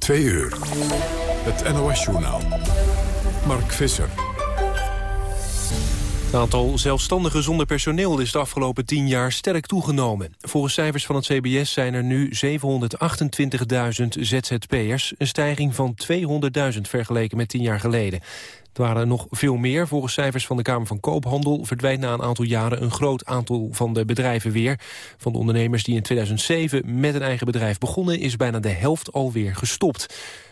Twee uur. Het NOS-journaal. Mark Visser. Het aantal zelfstandigen zonder personeel is de afgelopen tien jaar sterk toegenomen. Volgens cijfers van het CBS zijn er nu 728.000 ZZP'ers, een stijging van 200.000 vergeleken met tien jaar geleden. Het waren nog veel meer. Volgens cijfers van de Kamer van Koophandel verdwijnt na een aantal jaren een groot aantal van de bedrijven weer. Van de ondernemers die in 2007 met een eigen bedrijf begonnen is bijna de helft alweer gestopt.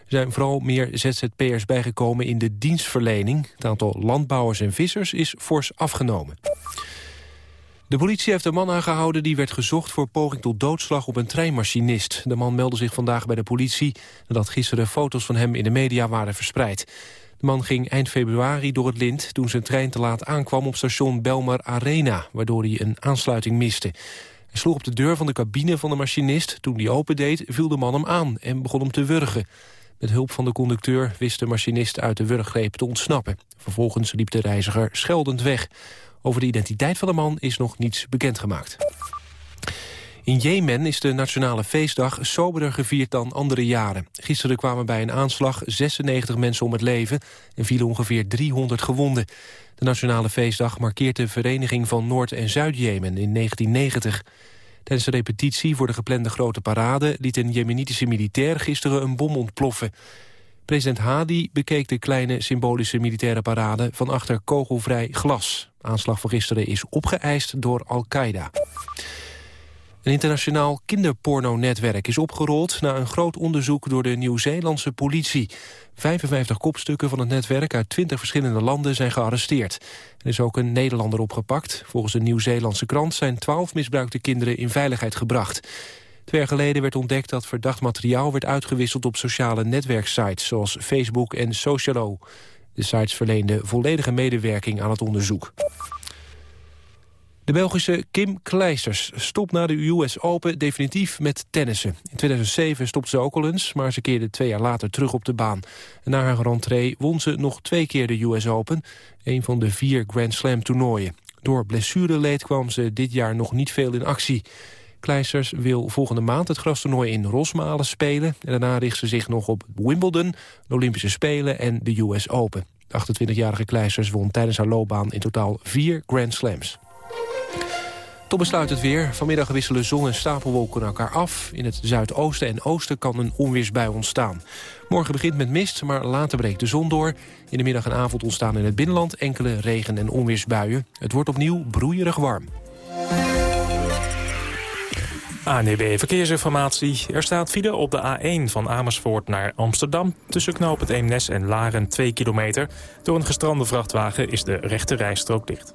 Er zijn vooral meer ZZP'ers bijgekomen in de dienstverlening. Het aantal landbouwers en vissers is fors afgenomen. De politie heeft een man aangehouden die werd gezocht voor poging tot doodslag op een treinmachinist. De man meldde zich vandaag bij de politie nadat gisteren foto's van hem in de media waren verspreid. De man ging eind februari door het lint toen zijn trein te laat aankwam op station Belmar Arena, waardoor hij een aansluiting miste. Hij sloeg op de deur van de cabine van de machinist. Toen die opendeed viel de man hem aan en begon hem te wurgen. Met hulp van de conducteur wist de machinist uit de wurggreep te ontsnappen. Vervolgens liep de reiziger scheldend weg. Over de identiteit van de man is nog niets bekendgemaakt. In Jemen is de nationale feestdag soberder gevierd dan andere jaren. Gisteren kwamen bij een aanslag 96 mensen om het leven... en vielen ongeveer 300 gewonden. De nationale feestdag markeert de vereniging van Noord- en Zuid-Jemen in 1990. Tijdens de repetitie voor de geplande grote parade... liet een jemenitische militair gisteren een bom ontploffen. President Hadi bekeek de kleine symbolische militaire parade... van achter kogelvrij glas. aanslag van gisteren is opgeëist door Al-Qaeda. Een internationaal kinderpornonetwerk is opgerold... na een groot onderzoek door de Nieuw-Zeelandse politie. 55 kopstukken van het netwerk uit 20 verschillende landen zijn gearresteerd. Er is ook een Nederlander opgepakt. Volgens een Nieuw-Zeelandse krant zijn 12 misbruikte kinderen in veiligheid gebracht. Twee jaar geleden werd ontdekt dat verdacht materiaal werd uitgewisseld op sociale netwerksites zoals Facebook en Socialo. De sites verleenden volledige medewerking aan het onderzoek. De Belgische Kim Kleisters stopt na de US Open definitief met tennissen. In 2007 stopte ze ook al eens, maar ze keerde twee jaar later terug op de baan. En na haar rentree won ze nog twee keer de US Open, een van de vier Grand Slam toernooien. Door blessureleed kwam ze dit jaar nog niet veel in actie. Kleisters wil volgende maand het grastoernooi in Rosmalen spelen... en daarna richt ze zich nog op Wimbledon, de Olympische Spelen en de US Open. De 28-jarige Kleisters won tijdens haar loopbaan in totaal vier Grand Slams. Tot besluit het weer. Vanmiddag wisselen zon en stapelwolken elkaar af. In het zuidoosten en oosten kan een onweersbui ontstaan. Morgen begint met mist, maar later breekt de zon door. In de middag en avond ontstaan in het binnenland enkele regen- en onweersbuien. Het wordt opnieuw broeierig warm. ANEB Verkeersinformatie. Er staat file op de A1 van Amersfoort naar Amsterdam... tussen knoop het Eemnes en Laren 2 kilometer. Door een gestrande vrachtwagen is de rechte rijstrook dicht.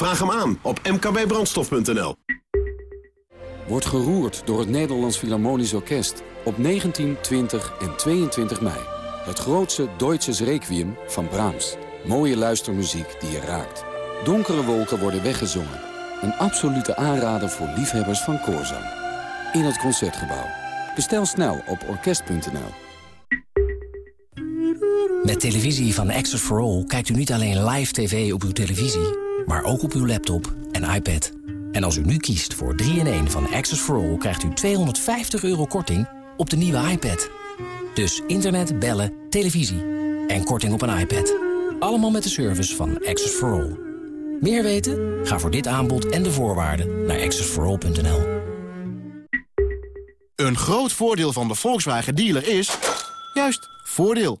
Vraag hem aan op mkbbrandstof.nl. Wordt geroerd door het Nederlands Philharmonisch Orkest op 19, 20 en 22 mei. Het grootste Deutsches Requiem van Brahms. Mooie luistermuziek die je raakt. Donkere wolken worden weggezongen. Een absolute aanrader voor liefhebbers van koorzang. In het Concertgebouw. Bestel snel op orkest.nl. Met televisie van Access for All kijkt u niet alleen live tv op uw televisie... maar ook op uw laptop en iPad. En als u nu kiest voor 3-in-1 van Access for All... krijgt u 250 euro korting op de nieuwe iPad. Dus internet, bellen, televisie en korting op een iPad. Allemaal met de service van Access for All. Meer weten? Ga voor dit aanbod en de voorwaarden naar accessforall.nl. Een groot voordeel van de Volkswagen dealer is... juist, voordeel.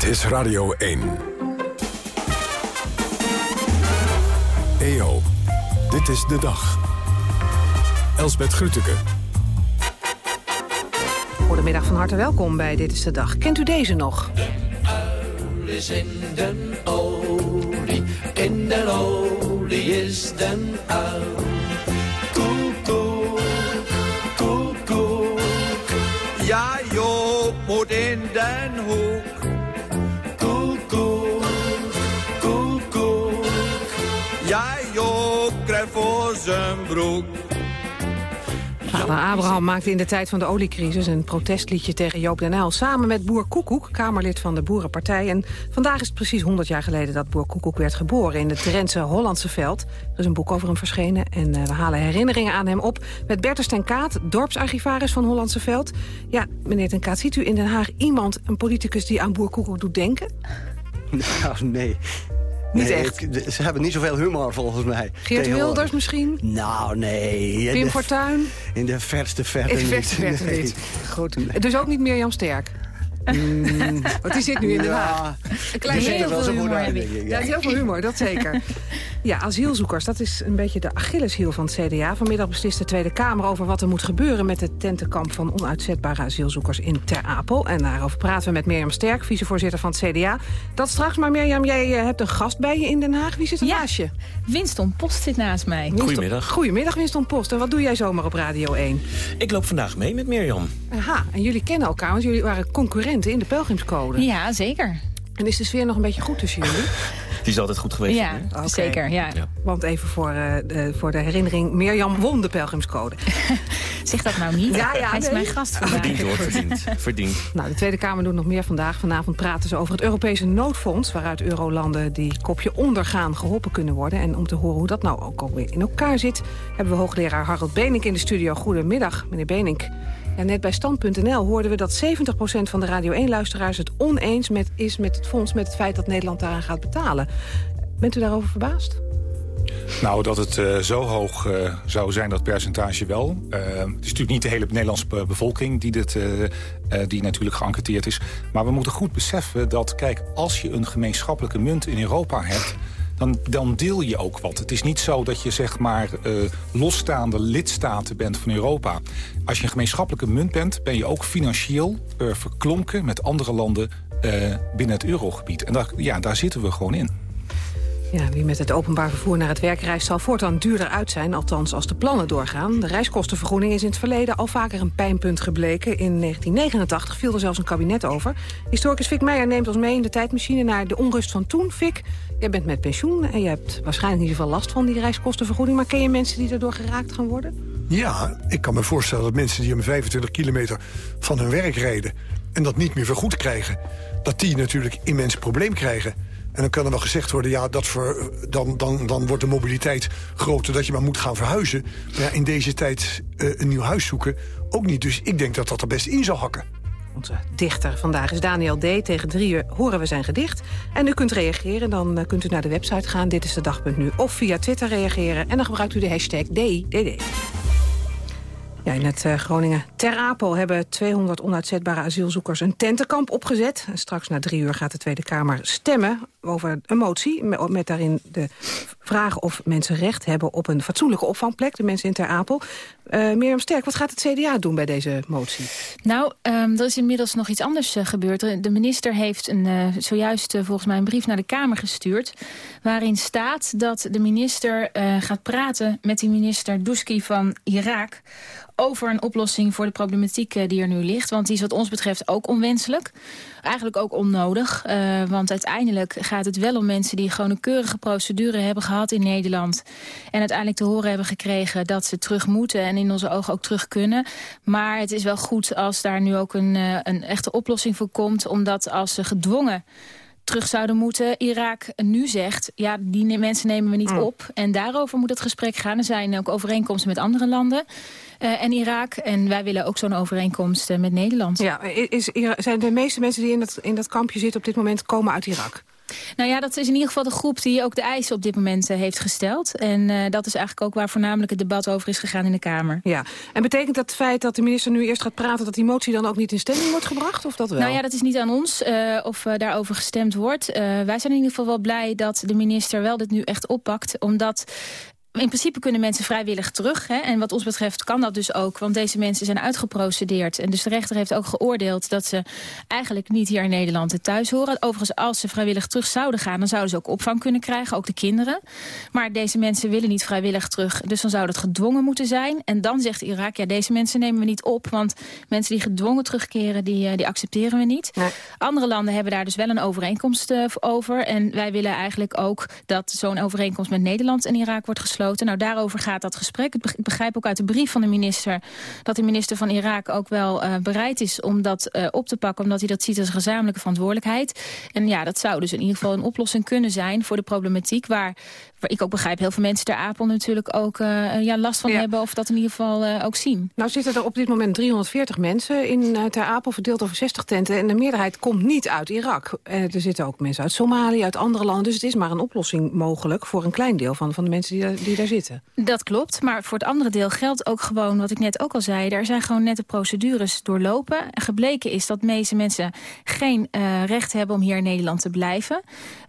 Dit is Radio 1. EO, dit is de dag. Elsbeth Grütke. Goedemiddag, van harte welkom bij Dit is de Dag. Kent u deze nog? is in den olie, in den olie is den uil. Koekoek, koekoek, ja Joop moet in den hoek. Krijgt voor zijn broek. Vader Abraham maakte in de tijd van de oliecrisis een protestliedje tegen Joop den Uyl... samen met Boer Koekoek, Kamerlid van de Boerenpartij. En vandaag is het precies 100 jaar geleden dat Boer Koekoek werd geboren... in het Drentse Hollandse veld. Er is een boek over hem verschenen en uh, we halen herinneringen aan hem op... met Bertus ten Kaat, dorpsarchivaris van Hollandse Veld. Ja, meneer ten Kaat, ziet u in Den Haag iemand, een politicus... die aan Boer Koekoek doet denken? Nou, nee. Niet Nee, echt? ik- ze hebben niet zoveel humor volgens mij. Geert. Wilders misschien? Nou, nee. Pim Fortuyn? In de verste verte In de verste verte Nee. Dus ook niet Mirjam Sterk? Want die zit nu in Den Haag. Ja, Een klein ik, Ja, er is heel veel humor, dat zeker. Ja, asielzoekers, dat is een beetje de Achilleshiel van het CDA. Vanmiddag beslist de Tweede Kamer over wat er moet gebeuren... met het tentenkamp van onuitzetbare asielzoekers in Ter Apel. En daarover praten we met Mirjam Sterk, vicevoorzitter van het CDA. Dat straks, maar Mirjam, jij eh, hebt een gast bij je in Den Haag. Wie zit er Ja. naast je? Winston Post zit naast mij. Winston- Goedemiddag. Goedemiddag, Winston Post. En wat doe jij zomaar op Radio 1? Ik loop vandaag mee met Mirjam. Aha, en jullie kennen elkaar, want jullie waren concurrenten in de pelgrimscode. Ja, zeker. En is de sfeer nog een beetje goed tussen jullie? Die is altijd goed geweest. Ja, zeker. Ja. Ja. Want even voor, eh, de, voor de herinnering, Mirjam won de pelgrimscode. Zeg dat nou niet. Ja, ja, Hij is mijn gast vandaag. Verdiend hoor, verdiend. Verdiend. Nou, de Tweede Kamer doet nog meer vandaag. Vanavond praten ze over het Europese noodfonds... waaruit eurolanden die kopje ondergaan geholpen kunnen worden. En om te horen hoe dat nou ook alweer in elkaar zit... hebben we hoogleraar Harold Benink in de studio. Goedemiddag, meneer Benink. Net bij Stand.nl hoorden we dat 70% van de Radio 1-luisteraars... het oneens met, is met het fonds, met het feit dat Nederland daaraan gaat betalen. Bent u daarover verbaasd? Nou, dat het eh, zo hoog eh, zou zijn, dat percentage wel. Eh, het is natuurlijk niet de hele Nederlandse be- bevolking die, dit, die natuurlijk geënquêteerd is. Maar we moeten goed beseffen dat, kijk, als je een gemeenschappelijke munt in Europa hebt... Dan, deel je ook wat. Het is niet zo dat je zeg maar eh, losstaande lidstaten bent van Europa. Als je een gemeenschappelijke munt bent, ben je ook financieel eh, verklonken met andere landen eh, binnen het eurogebied. En daar, ja, daar zitten we gewoon in. Ja, wie met het openbaar vervoer naar het werk reist... zal voortaan duurder uit zijn, althans als de plannen doorgaan. De reiskostenvergoeding is in het verleden al vaker een pijnpunt gebleken. In 1989 viel er zelfs een kabinet over. Historicus Fik Meijer neemt ons mee in de tijdmachine... naar de onrust van toen. Fik, jij bent met pensioen en je hebt waarschijnlijk niet zoveel last van die reiskostenvergoeding... maar ken je mensen die daardoor geraakt gaan worden? Ja, ik kan me voorstellen dat mensen die om 25 kilometer van hun werk rijden... en dat niet meer vergoed krijgen, dat die natuurlijk immens probleem krijgen. En dan kan er wel gezegd worden, ja, dat dan, dan, dan wordt de mobiliteit groter... dat je maar moet gaan verhuizen. Maar ja, in deze tijd eh, een nieuw huis zoeken ook niet. Dus ik denk dat dat er best in zal hakken. Onze dichter vandaag is Daniel D. Tegen drie uur horen we zijn gedicht. En u kunt reageren, dan eh, kunt u naar de website gaan. Dit is de dag.nu. Of via Twitter reageren. En dan gebruikt u de hashtag DDD. Ja, in het eh, Groningen Ter Apel hebben 200 onuitzetbare asielzoekers een tentenkamp opgezet. En straks na drie uur gaat de Tweede Kamer stemmen over een motie... met, daarin de vraag of mensen recht hebben op een fatsoenlijke opvangplek. De mensen in Ter Apel. Eh Mirjam Sterk, wat gaat het CDA doen bij deze motie? Nou, ehm, er is inmiddels nog iets anders eh, gebeurd. De minister heeft een, zojuist volgens mij een brief naar de Kamer gestuurd... waarin staat dat de minister gaat praten met die minister Douski van Irak... over een oplossing voor de problematiek eh, die er nu ligt. Want die is wat ons betreft ook onwenselijk. Eigenlijk ook onnodig. eh, want uiteindelijk gaat het wel om mensen die gewoon een keurige procedure hebben gehad in Nederland. En uiteindelijk te horen hebben gekregen dat ze terug moeten en in onze ogen ook terug kunnen. Maar het is wel goed als daar nu ook een, eh, een echte oplossing voor komt. Omdat als ze gedwongen terug zouden moeten. Irak nu zegt, ja, die mensen nemen we niet op. En daarover moet het gesprek gaan. Er zijn ook overeenkomsten met andere landen eh, en Irak. En wij willen ook zo'n overeenkomst eh, met Nederland. Ja, is, is- zijn de meeste mensen die in dat, in dat kampje zitten op dit moment komen uit Irak? Nou ja, dat is in ieder geval de groep die ook de eisen op dit moment eh, heeft gesteld. En uh, dat is eigenlijk ook waar voornamelijk het debat over is gegaan in de Kamer. Ja, en betekent dat het feit dat de minister nu eerst gaat praten... dat die motie dan ook niet in stemming wordt gebracht, of dat wel? Nou ja, dat is niet aan ons uh, of daarover gestemd wordt. wij zijn in ieder geval wel blij dat de minister wel dit nu echt oppakt. Omdat in principe kunnen mensen vrijwillig terug. Hè? En wat ons betreft kan dat dus ook. Want deze mensen zijn uitgeprocedeerd. En dus de rechter heeft ook geoordeeld dat ze eigenlijk niet hier in Nederland thuis horen. Overigens, als ze vrijwillig terug zouden gaan... dan zouden ze ook opvang kunnen krijgen, ook de kinderen. Maar deze mensen willen niet vrijwillig terug. Dus dan zou dat gedwongen moeten zijn. En dan zegt Irak, ja, deze mensen nemen we niet op. Want mensen die gedwongen terugkeren, die, eh, die accepteren we niet. Nee. Andere landen hebben daar dus wel een overeenkomst uh, over. En wij willen eigenlijk ook dat zo'n overeenkomst met Nederland en Irak wordt gesloten nou, daarover gaat dat gesprek. Ik begrijp ook uit de brief van de minister... dat de minister van Irak ook wel uh, bereid is om dat uh, op te pakken... omdat hij dat ziet als gezamenlijke verantwoordelijkheid. En ja, dat zou dus in ieder geval een oplossing kunnen zijn... voor de problematiek waar, waar ik ook begrijp... heel veel mensen ter Apel natuurlijk ook uh, ja, last van ja. hebben... of dat in ieder geval ook zien. Nou zitten er op dit moment 340 mensen in ter Apel... verdeeld over 60 tenten. En de meerderheid komt niet uit Irak. er zitten ook mensen uit Somalië, uit andere landen. Dus het is maar een oplossing mogelijk... voor een klein deel van, van de mensen die, daar zitten. Dat klopt, maar voor het andere deel geldt ook gewoon wat ik net ook al zei. Er zijn gewoon net de procedures doorlopen. En gebleken is dat meeste mensen geen uh, recht hebben om hier in Nederland te blijven.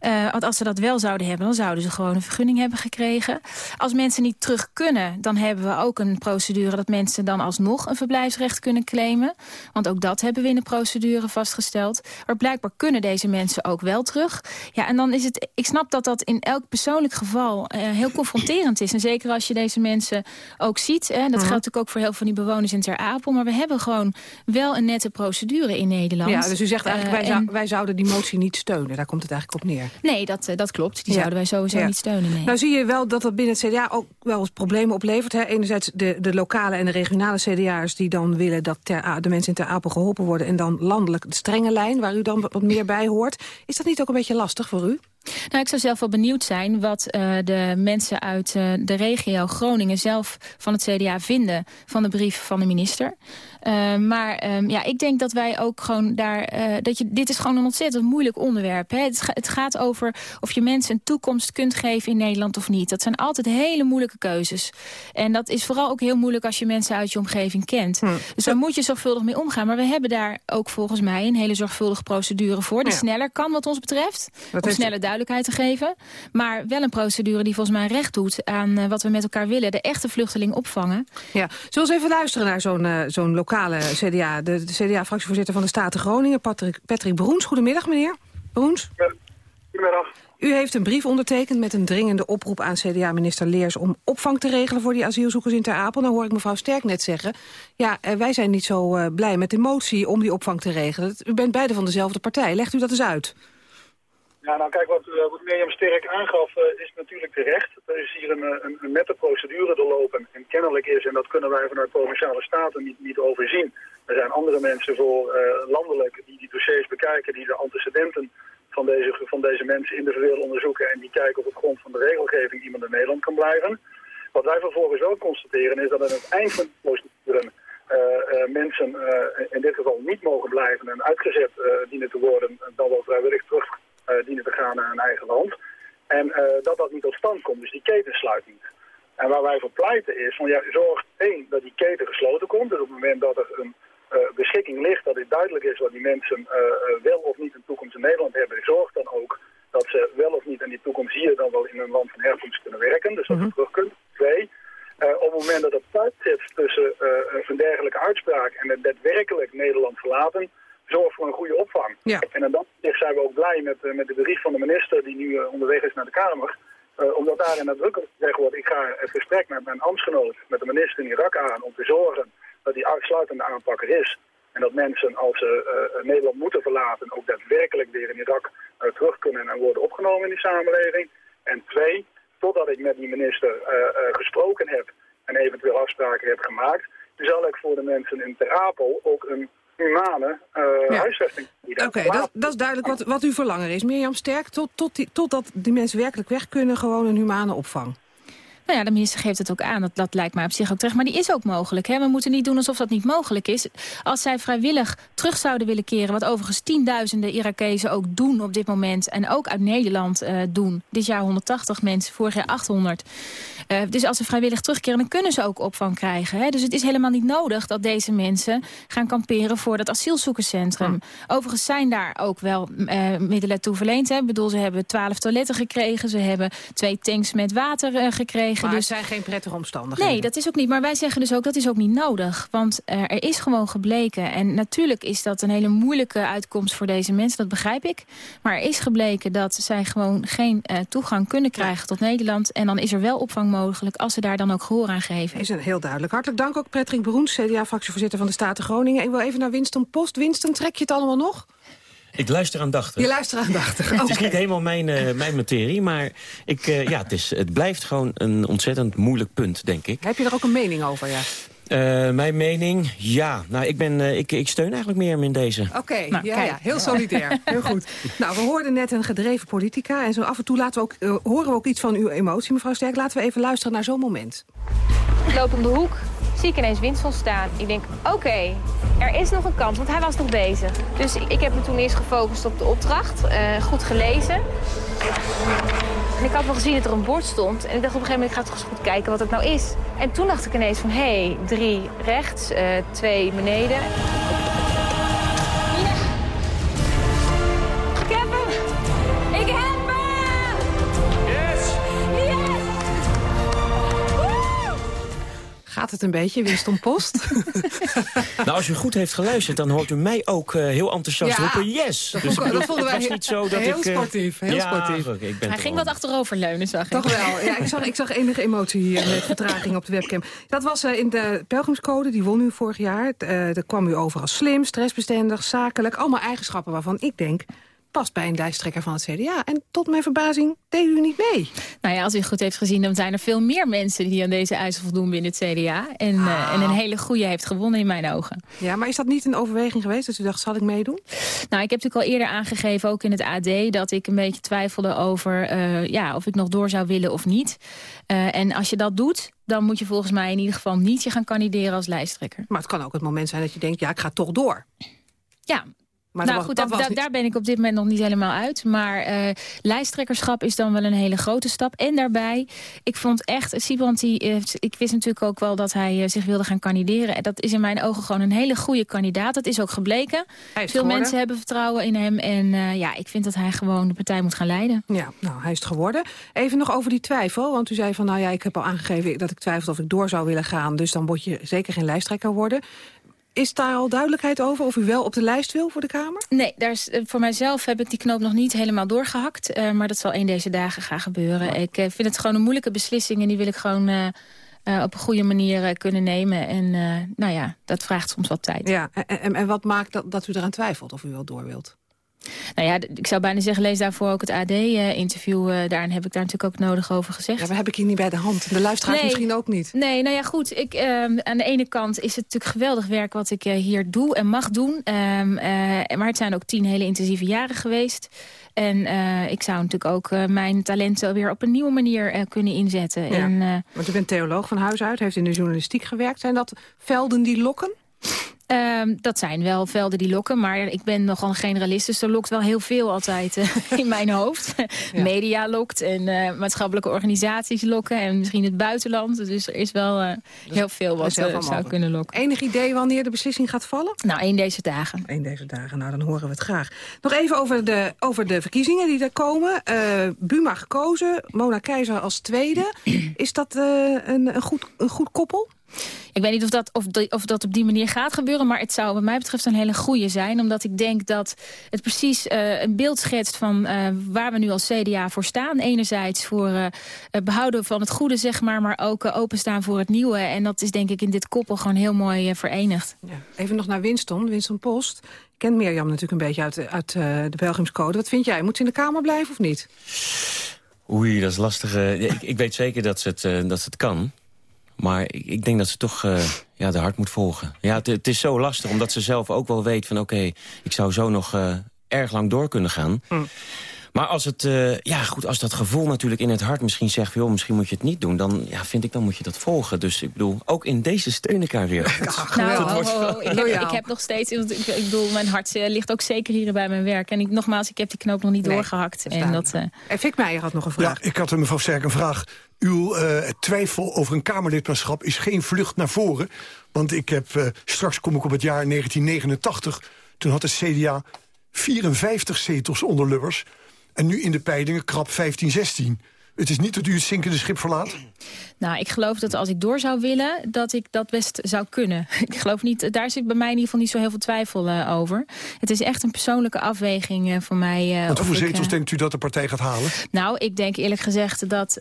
Uh, want als ze dat wel zouden hebben, dan zouden ze gewoon een vergunning hebben gekregen. Als mensen niet terug kunnen, dan hebben we ook een procedure... dat mensen dan alsnog een verblijfsrecht kunnen claimen. Want ook dat hebben we in de procedure vastgesteld. Maar blijkbaar kunnen deze mensen ook wel terug. Ja, en dan is het... Ik snap dat dat in elk persoonlijk geval uh, heel confronterend is. En zeker als je deze mensen ook ziet. Hè, dat geldt natuurlijk ook voor heel veel van die bewoners in Ter Apel. Maar we hebben gewoon wel een nette procedure in Nederland. Ja, dus u zegt eigenlijk, uh, wij, zou, wij, zouden die motie niet steunen. Daar komt het eigenlijk op neer. Nee, dat, uh, dat klopt. Die ja. zouden wij sowieso ja. niet steunen. Nee. Nou zie je wel dat dat binnen het CDA ook wel eens problemen oplevert. Hè? Enerzijds de, de lokale en de regionale CDA'ers die dan willen... dat ter, de mensen in Ter Apel geholpen worden. En dan landelijk de strenge lijn, waar u dan wat meer bij hoort. Is dat niet ook een beetje lastig voor u? Nou, ik zou zelf wel benieuwd zijn wat uh, de mensen uit uh, de regio Groningen zelf van het CDA vinden van de brief van de minister. Uh, maar um, ja, ik denk dat wij ook gewoon daar... Uh, dat je, dit is gewoon een ontzettend moeilijk onderwerp. Hè? Het, het, gaat over of je mensen een toekomst kunt geven in Nederland of niet. Dat zijn altijd hele moeilijke keuzes. En dat is vooral ook heel moeilijk als je mensen uit je omgeving kent. Hm. Dus daar moet je zorgvuldig mee omgaan. Maar we hebben daar ook volgens mij een hele zorgvuldige procedure voor. Die ja. sneller kan wat ons betreft. Om sneller duidelijkheid te geven. Maar wel een procedure die volgens mij recht doet aan uh, wat we met elkaar willen. De echte vluchteling opvangen. Ja, zullen we even luisteren naar zo'n zo'n lokale CDA. De, de CDA-fractievoorzitter van de Staten Groningen, Patrick, Patrick Broens. Goedemiddag, meneer. Broens. Ja, goedemiddag. U heeft een brief ondertekend met een dringende oproep aan CDA-minister Leers... om opvang te regelen voor die asielzoekers in Ter Apel. Nou hoor ik mevrouw Sterk net zeggen... ja, wij zijn niet zo uh, blij met de motie om die opvang te regelen. U bent beide van dezelfde partij. Legt u dat eens uit. Ja, nou kijk, wat, uh, wat Mirjam Sterk aangaf uh, is natuurlijk terecht. Er is hier een, een, een nette procedure doorlopen. En kennelijk is, en dat kunnen wij vanuit Provinciale Staten niet, niet overzien. Er zijn andere mensen voor uh, landelijk die die dossiers bekijken, die de antecedenten van deze, van deze mensen individueel onderzoeken. En die kijken op het grond van de regelgeving iemand in Nederland kan blijven. Wat wij vervolgens wel constateren is dat aan het eind van de procedure mensen in dit geval niet mogen blijven en uitgezet dienen te worden, dan wel vrijwillig terug dienen te gaan naar hun eigen land. En uh, dat dat niet tot stand komt, dus die keten sluit niet. En waar wij voor pleiten is, van ja, zorg één dat die keten gesloten komt. Dus op het moment dat er een uh, beschikking ligt, dat het duidelijk is wat die mensen wel of niet een toekomst in Nederland hebben. Zorg dan ook dat ze wel of niet in die toekomst hier dan wel in een land van herkomst kunnen werken. Dus dat ze mm -hmm. terug kunnen. Twee, op het moment dat het tijd zit tussen een dergelijke uitspraak en het daadwerkelijk Nederland verlaten zorg voor een goede opvang. Ja. En in dat zijn we ook blij met, uh, met de brief van de minister die nu uh, onderweg is naar de Kamer. Uh, omdat daarin nadrukkelijk gezegd wordt, ik ga het gesprek met mijn ambtsgenoot, met de minister in Irak aan, om te zorgen dat die uitsluitende aanpak er is. En dat mensen als ze Nederland moeten verlaten ook daadwerkelijk weer in Irak terug kunnen en worden opgenomen in die samenleving. En twee, totdat ik met die minister gesproken heb en eventueel afspraken heb gemaakt, zal ik voor de mensen in Ter Apel ook een humane uh, ja. huisvesting. Oké, okay, dat, dat, is duidelijk wat, wat uw verlangen is. Mirjam Sterk, tot, tot die, totdat die mensen werkelijk weg kunnen, gewoon een humane opvang. Nou ja, de minister geeft het ook aan. Dat, dat lijkt mij op zich ook terecht. Maar die is ook mogelijk. Hè? We moeten niet doen alsof dat niet mogelijk is. Als zij vrijwillig terug zouden willen keren... wat overigens tienduizenden Irakezen ook doen op dit moment... en ook uit Nederland uh, doen. Dit jaar 180 mensen, vorig jaar 800. Uh, dus als ze vrijwillig terugkeren, dan kunnen ze ook opvang krijgen. Hè? Dus het is helemaal niet nodig dat deze mensen gaan kamperen... voor dat asielzoekerscentrum. Ja. Overigens zijn daar ook wel uh, middelen toe verleend. Hè? Ik bedoel, ze hebben twaalf toiletten gekregen. Ze hebben twee tanks met water gekregen. Maar dus... het zijn geen prettige omstandigheden. Nee, dat is ook niet. Maar wij zeggen dus ook, dat is ook niet nodig. Want er is gewoon gebleken. En natuurlijk is dat een hele moeilijke uitkomst voor deze mensen. Dat begrijp ik. Maar er is gebleken dat zij gewoon geen uh, toegang kunnen krijgen ja. tot Nederland. En dan is er wel opvang mogelijk als ze daar dan ook gehoor aan geven. Is een heel duidelijk. Hartelijk dank ook Patrick Beroens, CDA-fractievoorzitter van de Staten Groningen. Ik wil even naar Winston Post. Winston, trek je het allemaal nog? Ik luister aandachtig. Je luistert aandachtig. het is niet helemaal mijn, uh, mijn materie, maar ik, uh, ja, het, is, het blijft gewoon een ontzettend moeilijk punt, denk ik. Heb je er ook een mening over, ja? Uh, mijn mening, ja. Nou, ik, ben, uh, ik, ik steun eigenlijk meer hem in deze. Oké, okay, nou, ja, ja, heel solidair. heel goed. Nou, we hoorden net een gedreven politica. En zo af en toe laten we ook, uh, horen we ook iets van uw emotie, mevrouw Sterk. Laten we even luisteren naar zo'n moment. Ik loop om de hoek, zie ik ineens Winston staan. Ik denk, oké, okay, er is nog een kans, want hij was nog bezig. Dus ik heb me toen eerst gefocust op de opdracht. goed gelezen. En ik had wel gezien dat er een bord stond. En ik dacht op een gegeven moment, ik ga toch eens goed kijken wat het nou is. En toen dacht ik ineens van, hé, hey, drie rechts, uh, twee beneden. Gaat het een beetje, Winston Post? nou, als u goed heeft geluisterd, dan hoort u mij ook uh, heel enthousiast ja, roepen yes. Dat, dus dat vonden wij was niet zo dat heel ik, uh, sportief. Heel ja, sportief. Okay, ik ben Hij ging wat achteroverleunen, zag ik. Toch wel. Ja, ik, zag, ik zag enige emotie hier met vertraging op de webcam. Dat was uh, in de pelgrimscode, die won u vorig jaar. Uh, dat kwam u over als slim, stressbestendig, zakelijk. Allemaal eigenschappen waarvan ik denk past bij een lijsttrekker van het CDA. En tot mijn verbazing deed u niet mee. Nou ja, als u het goed heeft gezien, dan zijn er veel meer mensen... die aan deze eisen voldoen binnen het CDA. En, ah. uh, en een hele goede heeft gewonnen in mijn ogen. Ja, maar is dat niet een overweging geweest? Dat u dacht, zal ik meedoen? Nou, ik heb natuurlijk al eerder aangegeven, ook in het AD... dat ik een beetje twijfelde over uh, ja, of ik nog door zou willen of niet. Uh, en als je dat doet, dan moet je volgens mij in ieder geval niet je gaan kandideren als lijsttrekker. Maar het kan ook het moment zijn dat je denkt, ja, ik ga toch door. Ja, maar nou was, goed, dat daar ben ik op dit moment nog niet helemaal uit. Maar uh, lijsttrekkerschap is dan wel een hele grote stap. En daarbij, ik vond echt, Sibrand, die, uh, ik wist natuurlijk ook wel dat hij uh, zich wilde gaan kandideren. En dat is in mijn ogen gewoon een hele goede kandidaat. Dat is ook gebleken. Veel geworden. mensen hebben vertrouwen in hem. En ja, ik vind dat hij gewoon de partij moet gaan leiden. Ja, nou, hij is het geworden. Even nog over die twijfel. Want u zei van, nou ja, ik heb al aangegeven dat ik twijfel of ik door zou willen gaan. Dus dan word je zeker geen lijsttrekker worden. Is daar al duidelijkheid over of u wel op de lijst wil voor de Kamer? Nee, daar is, voor mijzelf heb ik die knoop nog niet helemaal doorgehakt. Uh, maar dat zal een deze dagen gaan gebeuren. Ik uh, vind het gewoon een moeilijke beslissing en die wil ik gewoon uh, op een goede manier kunnen nemen. En nou ja, dat vraagt soms wat tijd. Ja, en, en wat maakt dat, dat u eraan twijfelt of u wel door wilt? Nou ja, ik zou bijna zeggen, lees daarvoor ook het AD-interview. Uh, daarin heb ik daar natuurlijk ook nodig over gezegd. Ja, maar heb ik hier niet bij de hand. De luisteraars nee, misschien ook niet. Nee, nou ja, goed. Ik, uh, aan de ene kant is het natuurlijk geweldig werk wat ik uh, hier doe en mag doen. Um, maar het zijn ook tien hele intensieve jaren geweest. En ik zou natuurlijk ook mijn talenten weer op een nieuwe manier kunnen inzetten. Ja, en, want u bent theoloog van huis uit, heeft in de journalistiek gewerkt. Zijn dat velden die lokken? Um, dat zijn wel velden die lokken, maar ik ben nogal een generalist... dus er lokt wel heel veel altijd uh, in mijn hoofd. Ja. Media lokt en uh, maatschappelijke organisaties lokken... en misschien het buitenland. Dus er is wel uh, dus heel veel wat zou mogelijk. kunnen lokken. Enig idee wanneer de beslissing gaat vallen? Nou, één deze dagen. Eén deze dagen, nou dan horen we het graag. Nog even over de, over de verkiezingen die er komen. Buma gekozen, Mona Keizer als tweede. Is dat een, een, goed, een goed koppel? Ik weet niet of dat, of, de, of dat op die manier gaat gebeuren... maar het zou wat mij betreft een hele goede zijn. Omdat ik denk dat het precies uh, een beeld schetst van uh, waar we nu als CDA voor staan. Enerzijds voor uh, het behouden van het goede, zeg maar... maar ook openstaan voor het nieuwe. En dat is denk ik in dit koppel gewoon heel mooi verenigd. Ja. Even nog naar Winston, Winston Post. Ik ken Mirjam natuurlijk een beetje uit, uit de Pelgrimscode. Wat vind jij? Moet ze in de Kamer blijven of niet? Oei, dat is lastig. ik, ik weet zeker dat ze het, dat ze het kan. Maar ik, ik, denk dat ze toch uh, ja, de hart moet volgen. Ja, het, het, is zo lastig, omdat ze zelf ook wel weet van... oké, okay, ik zou zo nog uh, erg lang door kunnen gaan. Mm. Maar als, het, eh, ja, goed, als dat gevoel natuurlijk in het hart misschien zegt... Joh, misschien moet je het niet doen, dan ja, vind ik dan moet je dat volgen. Dus ik bedoel, ook in deze steun weer. nou, ho, ho, ho. Ik, heb, ik, heb, nog steeds... Ik, ik bedoel, mijn hart uh, ligt ook zeker hier bij mijn werk. En ik, nogmaals, ik heb die knoop nog niet nee, doorgehakt. En dat, uh... en Fik Meijer had nog een vraag. Ja, ik had mevrouw Sterk een vraag. Uw twijfel over een Kamerlidmaatschap is geen vlucht naar voren. Want ik heb, straks kom ik op het jaar 1989... toen had het CDA 54 zetels onder Lubbers. En nu in de peilingen krap 15, 16. Het is niet dat u het zinkende schip verlaat? Nou, ik geloof dat als ik door zou willen, dat ik dat best zou kunnen. Ik geloof niet, daar zit bij mij in ieder geval niet zo heel veel twijfel uh, over. Het is echt een persoonlijke afweging uh, voor mij. Uh, Want hoeveel zetels denkt u dat de partij gaat halen? Nou, ik denk eerlijk gezegd dat...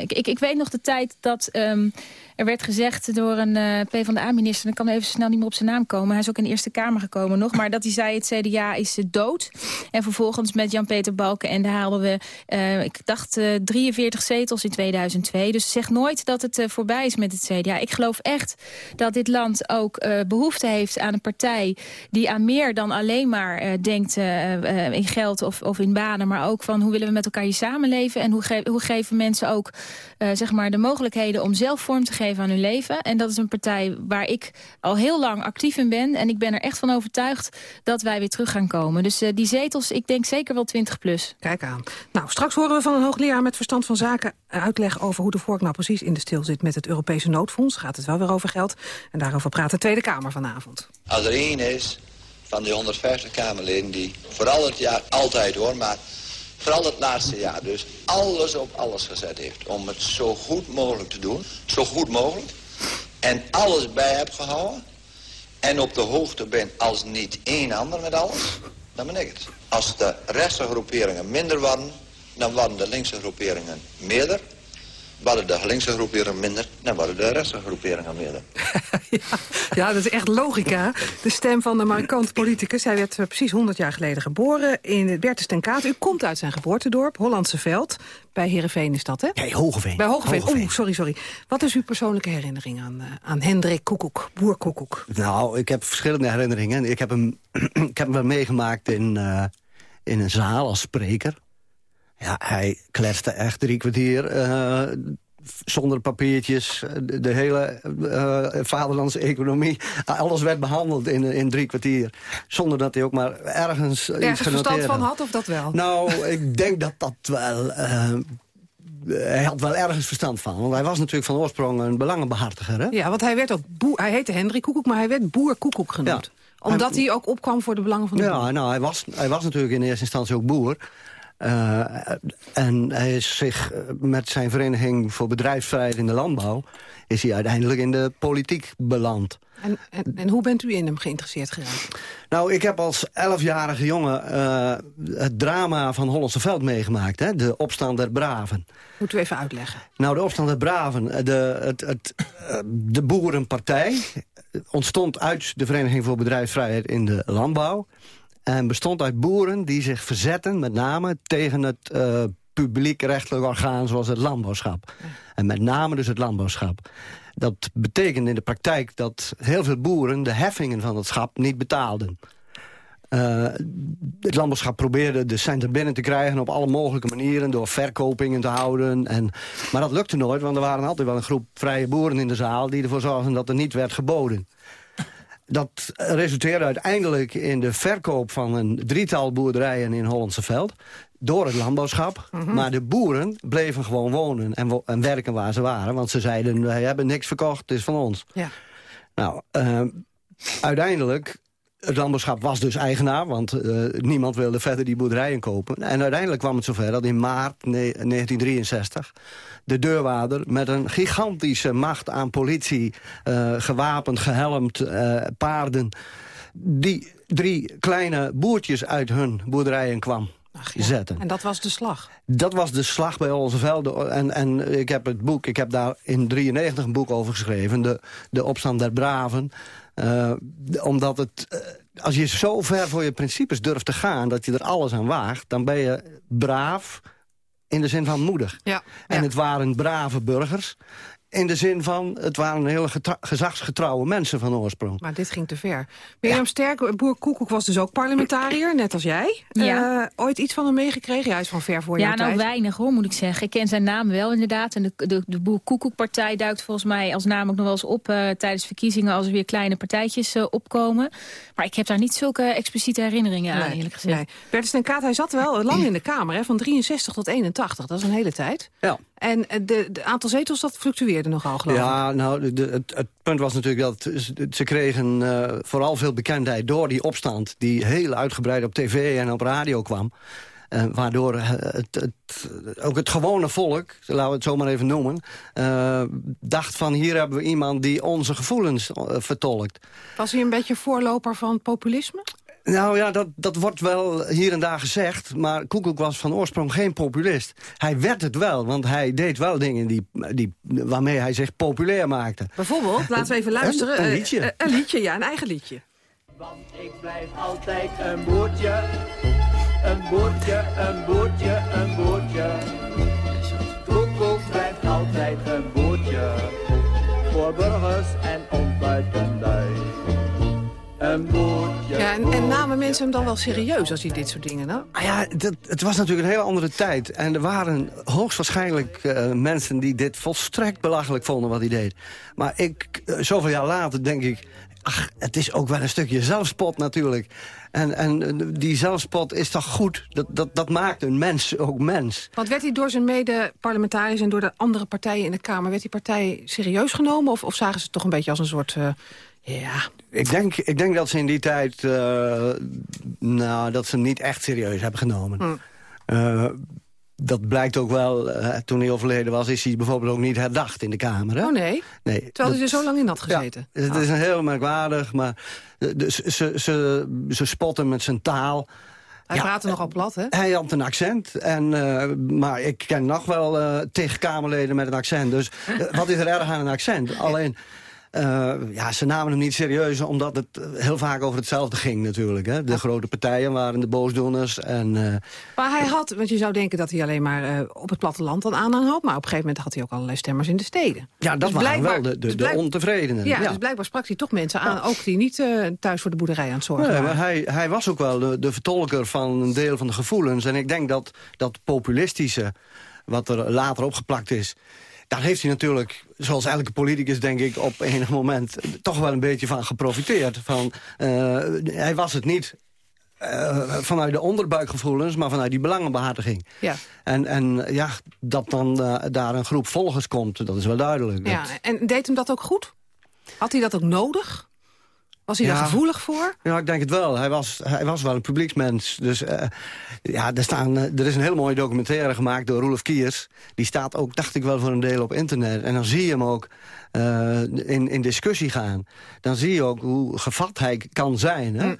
ik, ik, ik, weet nog de tijd dat... Um, er werd gezegd door een uh, PvdA-minister... ik kan even snel niet meer op zijn naam komen. Hij is ook in de Eerste Kamer gekomen nog. Maar dat hij zei, het CDA is dood. En vervolgens met Jan-Peter Balken en daar haalden we... Uh, ik dacht uh, 43 zetels in 2002. Dus zeg nooit dat het voorbij is met het CDA. Ik geloof echt dat dit land ook behoefte heeft aan een partij... die aan meer dan alleen maar denkt in geld of, of in banen... maar ook van hoe willen we met elkaar hier samenleven... en hoe, hoe geven mensen ook zeg maar de mogelijkheden om zelf vorm te geven aan hun leven. En dat is een partij waar ik al heel lang actief in ben. En ik ben er echt van overtuigd dat wij weer terug gaan komen. Dus uh, die zetels, ik denk zeker wel 20 plus. Kijk aan. Nou, straks horen we van een hoogleraar met verstand van zaken... uitleg over hoe de vork nou precies in de stil zit met het Europese noodfonds. Gaat het wel weer over geld. En daarover praat de Tweede Kamer vanavond. Als er één is van die 150 Kamerleden die vooral het jaar altijd hoor... maar vooral het laatste jaar dus alles op alles gezet heeft... om het zo goed mogelijk te doen, zo goed mogelijk... en alles bij heb gehouden... en op de hoogte ben als niet één ander met alles... dan ben ik het. Als de rechtse groeperingen minder worden... dan worden de linkse groeperingen meerder... Worden de linkse groeperingen minder, dan worden de rechtse groeperingen minder. ja, ja, dat is echt logica. De stem van de markant politicus. Hij werd precies 100 jaar geleden geboren in Bertus ten Kaat. U komt uit zijn geboortedorp, Hollandse Veld. Bij Heerenveen is dat, hè? Nee, Hogeveen. Bij Hogeveen. Oeh, sorry, sorry. Wat is uw persoonlijke herinnering aan, uh, aan Hendrik Koekoek, boer Koekoek? Nou, ik heb verschillende herinneringen. Ik heb hem, ik heb hem wel meegemaakt in, uh, in een zaal als spreker. Ja, hij kletste echt drie kwartier uh, zonder papiertjes. De, de hele uh, vaderlandse economie. Alles werd behandeld in, in drie kwartier. Zonder dat hij ook maar ergens Ergens iets verstand van had of dat wel? Nou, ik denk dat dat wel... Uh, hij had wel ergens verstand van. Want hij was natuurlijk van oorsprong een belangenbehartiger. Hè? Ja, want hij werd ook boer, hij heette Hendrik Koekoek, maar hij werd boer Koekoek genoemd. Ja. Omdat hij, hij, ook opkwam voor de belangen van de ja, boer. Ja, nou, hij was, hij was natuurlijk in eerste instantie ook boer. Uh, en hij is zich met zijn vereniging voor bedrijfsvrijheid in de landbouw... is hij uiteindelijk in de politiek beland. En, en, en hoe bent u in hem geïnteresseerd geraakt? Nou, ik heb als elfjarige jongen uh, het drama van Hollandse Veld meegemaakt. Hè? De opstand der braven. Moet u even uitleggen. Nou, de opstand der braven, de, het, het, de boerenpartij... ontstond uit de Vereniging voor Bedrijfsvrijheid in de landbouw... En bestond uit boeren die zich verzetten, met name tegen het uh, publiekrechtelijk orgaan zoals het landbouwschap. En met name dus het landbouwschap. Dat betekende in de praktijk dat heel veel boeren de heffingen van het schap niet betaalden. Uh, het landbouwschap probeerde de centen binnen te krijgen op alle mogelijke manieren... door verkopingen te houden. En, maar dat lukte nooit, want er waren altijd wel een groep vrije boeren in de zaal... die ervoor zorgden dat er niet werd geboden. Dat resulteerde uiteindelijk in de verkoop van een drietal boerderijen in Hollandse Veld. Door het landbouwschap. Mm -hmm. Maar de boeren bleven gewoon wonen en, wo en, werken waar ze waren. Want ze zeiden, wij hebben niks verkocht, het is van ons. Ja. Nou, uh, uiteindelijk... Het landbouwschap was dus eigenaar, want uh, niemand wilde verder die boerderijen kopen. En uiteindelijk kwam het zover dat in maart 1963 de deurwaarder met een gigantische macht aan politie... Uh, gewapend, gehelmd, uh, paarden... die drie kleine boertjes uit hun boerderijen kwam Ach, ja. zetten. En dat was de slag? Dat was de slag bij onze velden. En, en ik heb het boek, ik heb daar in 93 een boek over geschreven... De, de opstand der braven... Uh, omdat het, uh, als je zo ver voor je principes durft te gaan... dat je er alles aan waagt, dan ben je braaf in de zin van moedig. Ja, en ja. het waren brave burgers. In de zin van, het waren hele gezagsgetrouwe mensen van oorsprong. Maar dit ging te ver. Mirjam Sterk, boer Koekoek was dus ook parlementariër, net als jij. Ja. Eh, ooit iets van hem meegekregen? Ja, hij is van ver voor Ja, jouw nou tijd. weinig hoor, moet ik zeggen. Ik ken zijn naam wel inderdaad. En de, de, de Boer Koekoekpartij duikt volgens mij als naam ook nog wel eens op... eh, tijdens verkiezingen als er weer kleine partijtjes eh, opkomen. Maar ik heb daar niet zulke expliciete herinneringen aan, eerlijk gezegd. nee. Bertus ten Kaat, hij zat wel lang in de Kamer, hè, van 63 tot 81. Dat is een hele tijd. Ja. En het de, aantal zetels, dat fluctueerde nogal, geloof ik. Ja, nou, de, het, het punt was natuurlijk dat ze, kregen eh, vooral veel bekendheid door die opstand... die heel uitgebreid op tv en op radio kwam. Eh, waardoor eh, het, het, ook het gewone volk, laten we het zo maar even noemen... eh, dacht van hier hebben we iemand die onze gevoelens eh, vertolkt. Was hij een beetje voorloper van populisme? Nou ja, dat, dat wordt wel hier en daar gezegd. Maar Koekoek was van oorsprong geen populist. Hij werd het wel, want hij deed wel dingen die, die, waarmee hij zich populair maakte. Bijvoorbeeld, laten we even luisteren. Een, een Eh, liedje. eh, een liedje, ja, een eigen liedje. Ik blijf altijd een boertje, een boertje, een boertje, een boertje. Koekoek blijft altijd een boertje, voor burgers en onbuitenlui. Een. Ja, en, en namen mensen hem dan wel serieus als hij dit soort dingen nam? Ah ja, dat, het was natuurlijk een hele andere tijd. En er waren hoogstwaarschijnlijk eh, mensen die dit volstrekt belachelijk vonden wat hij deed. Maar ik, eh, zoveel jaar later denk ik... Ach, het is ook wel een stukje zelfspot natuurlijk. En, en die zelfspot is toch goed? Dat, dat, dat maakt een mens ook mens. Want werd hij door zijn mede-parlementariërs en door de andere partijen in de Kamer... werd die partij serieus genomen? Of, of zagen ze het toch een beetje als een soort... eh, ja, Ik denk, ik denk dat ze in die tijd... eh, nou, dat ze hem niet echt serieus hebben genomen. Hm. Eh, dat blijkt ook wel, eh, toen hij overleden was... is hij bijvoorbeeld ook niet herdacht in de Kamer. Hè? Oh nee? nee Terwijl hij er zo lang in had gezeten. Ja, het is een heel merkwaardig, maar de, de- ze, ze, ze, ze spotten met zijn taal. Hij Ja, praatte nogal plat, hè? Hij had een accent, en, eh, maar ik ken nog wel eh, tegen Kamerleden met een accent. Dus eh, wat is er erg aan een accent? Alleen, eh, ja, ze namen hem niet serieus, omdat het eh, heel vaak over hetzelfde ging natuurlijk. Hè? De grote partijen waren de boosdoeners. En, eh, Maar hij had, want je zou denken dat hij alleen maar op het platteland dan aanhang had... maar op een gegeven moment had hij ook allerlei stemmers in de steden. ja, dat Dus waren wel de, de, dus de ontevredenen. Ja, dus blijkbaar sprak hij toch mensen aan, ook die niet thuis voor de boerderij aan het zorgen Nee, waren. maar hij, hij was ook wel de, de vertolker van een deel van de gevoelens. En ik denk dat dat populistische, wat er later opgeplakt is... daar heeft hij natuurlijk, zoals elke politicus denk ik... op enig moment toch wel een beetje van geprofiteerd. Van, eh, hij was het niet eh, vanuit de onderbuikgevoelens... maar vanuit die belangenbehartiging. Ja. En, en ja, dat dan eh, daar een groep volgers komt, dat is wel duidelijk. Ja, Dat- en deed hem dat ook goed? Had hij dat ook nodig? Was hij Ja. daar gevoelig voor? Ja, ik denk het wel. Hij was, hij was wel een publieksmens. Dus eh, ja, er, staan, eh, er is een hele mooie documentaire gemaakt door Roelof Kiers. Die staat ook, dacht ik wel, voor een deel op internet. En dan zie je hem ook eh, in, in discussie gaan. Dan zie je ook hoe gevat hij kan zijn. Hè? Eh,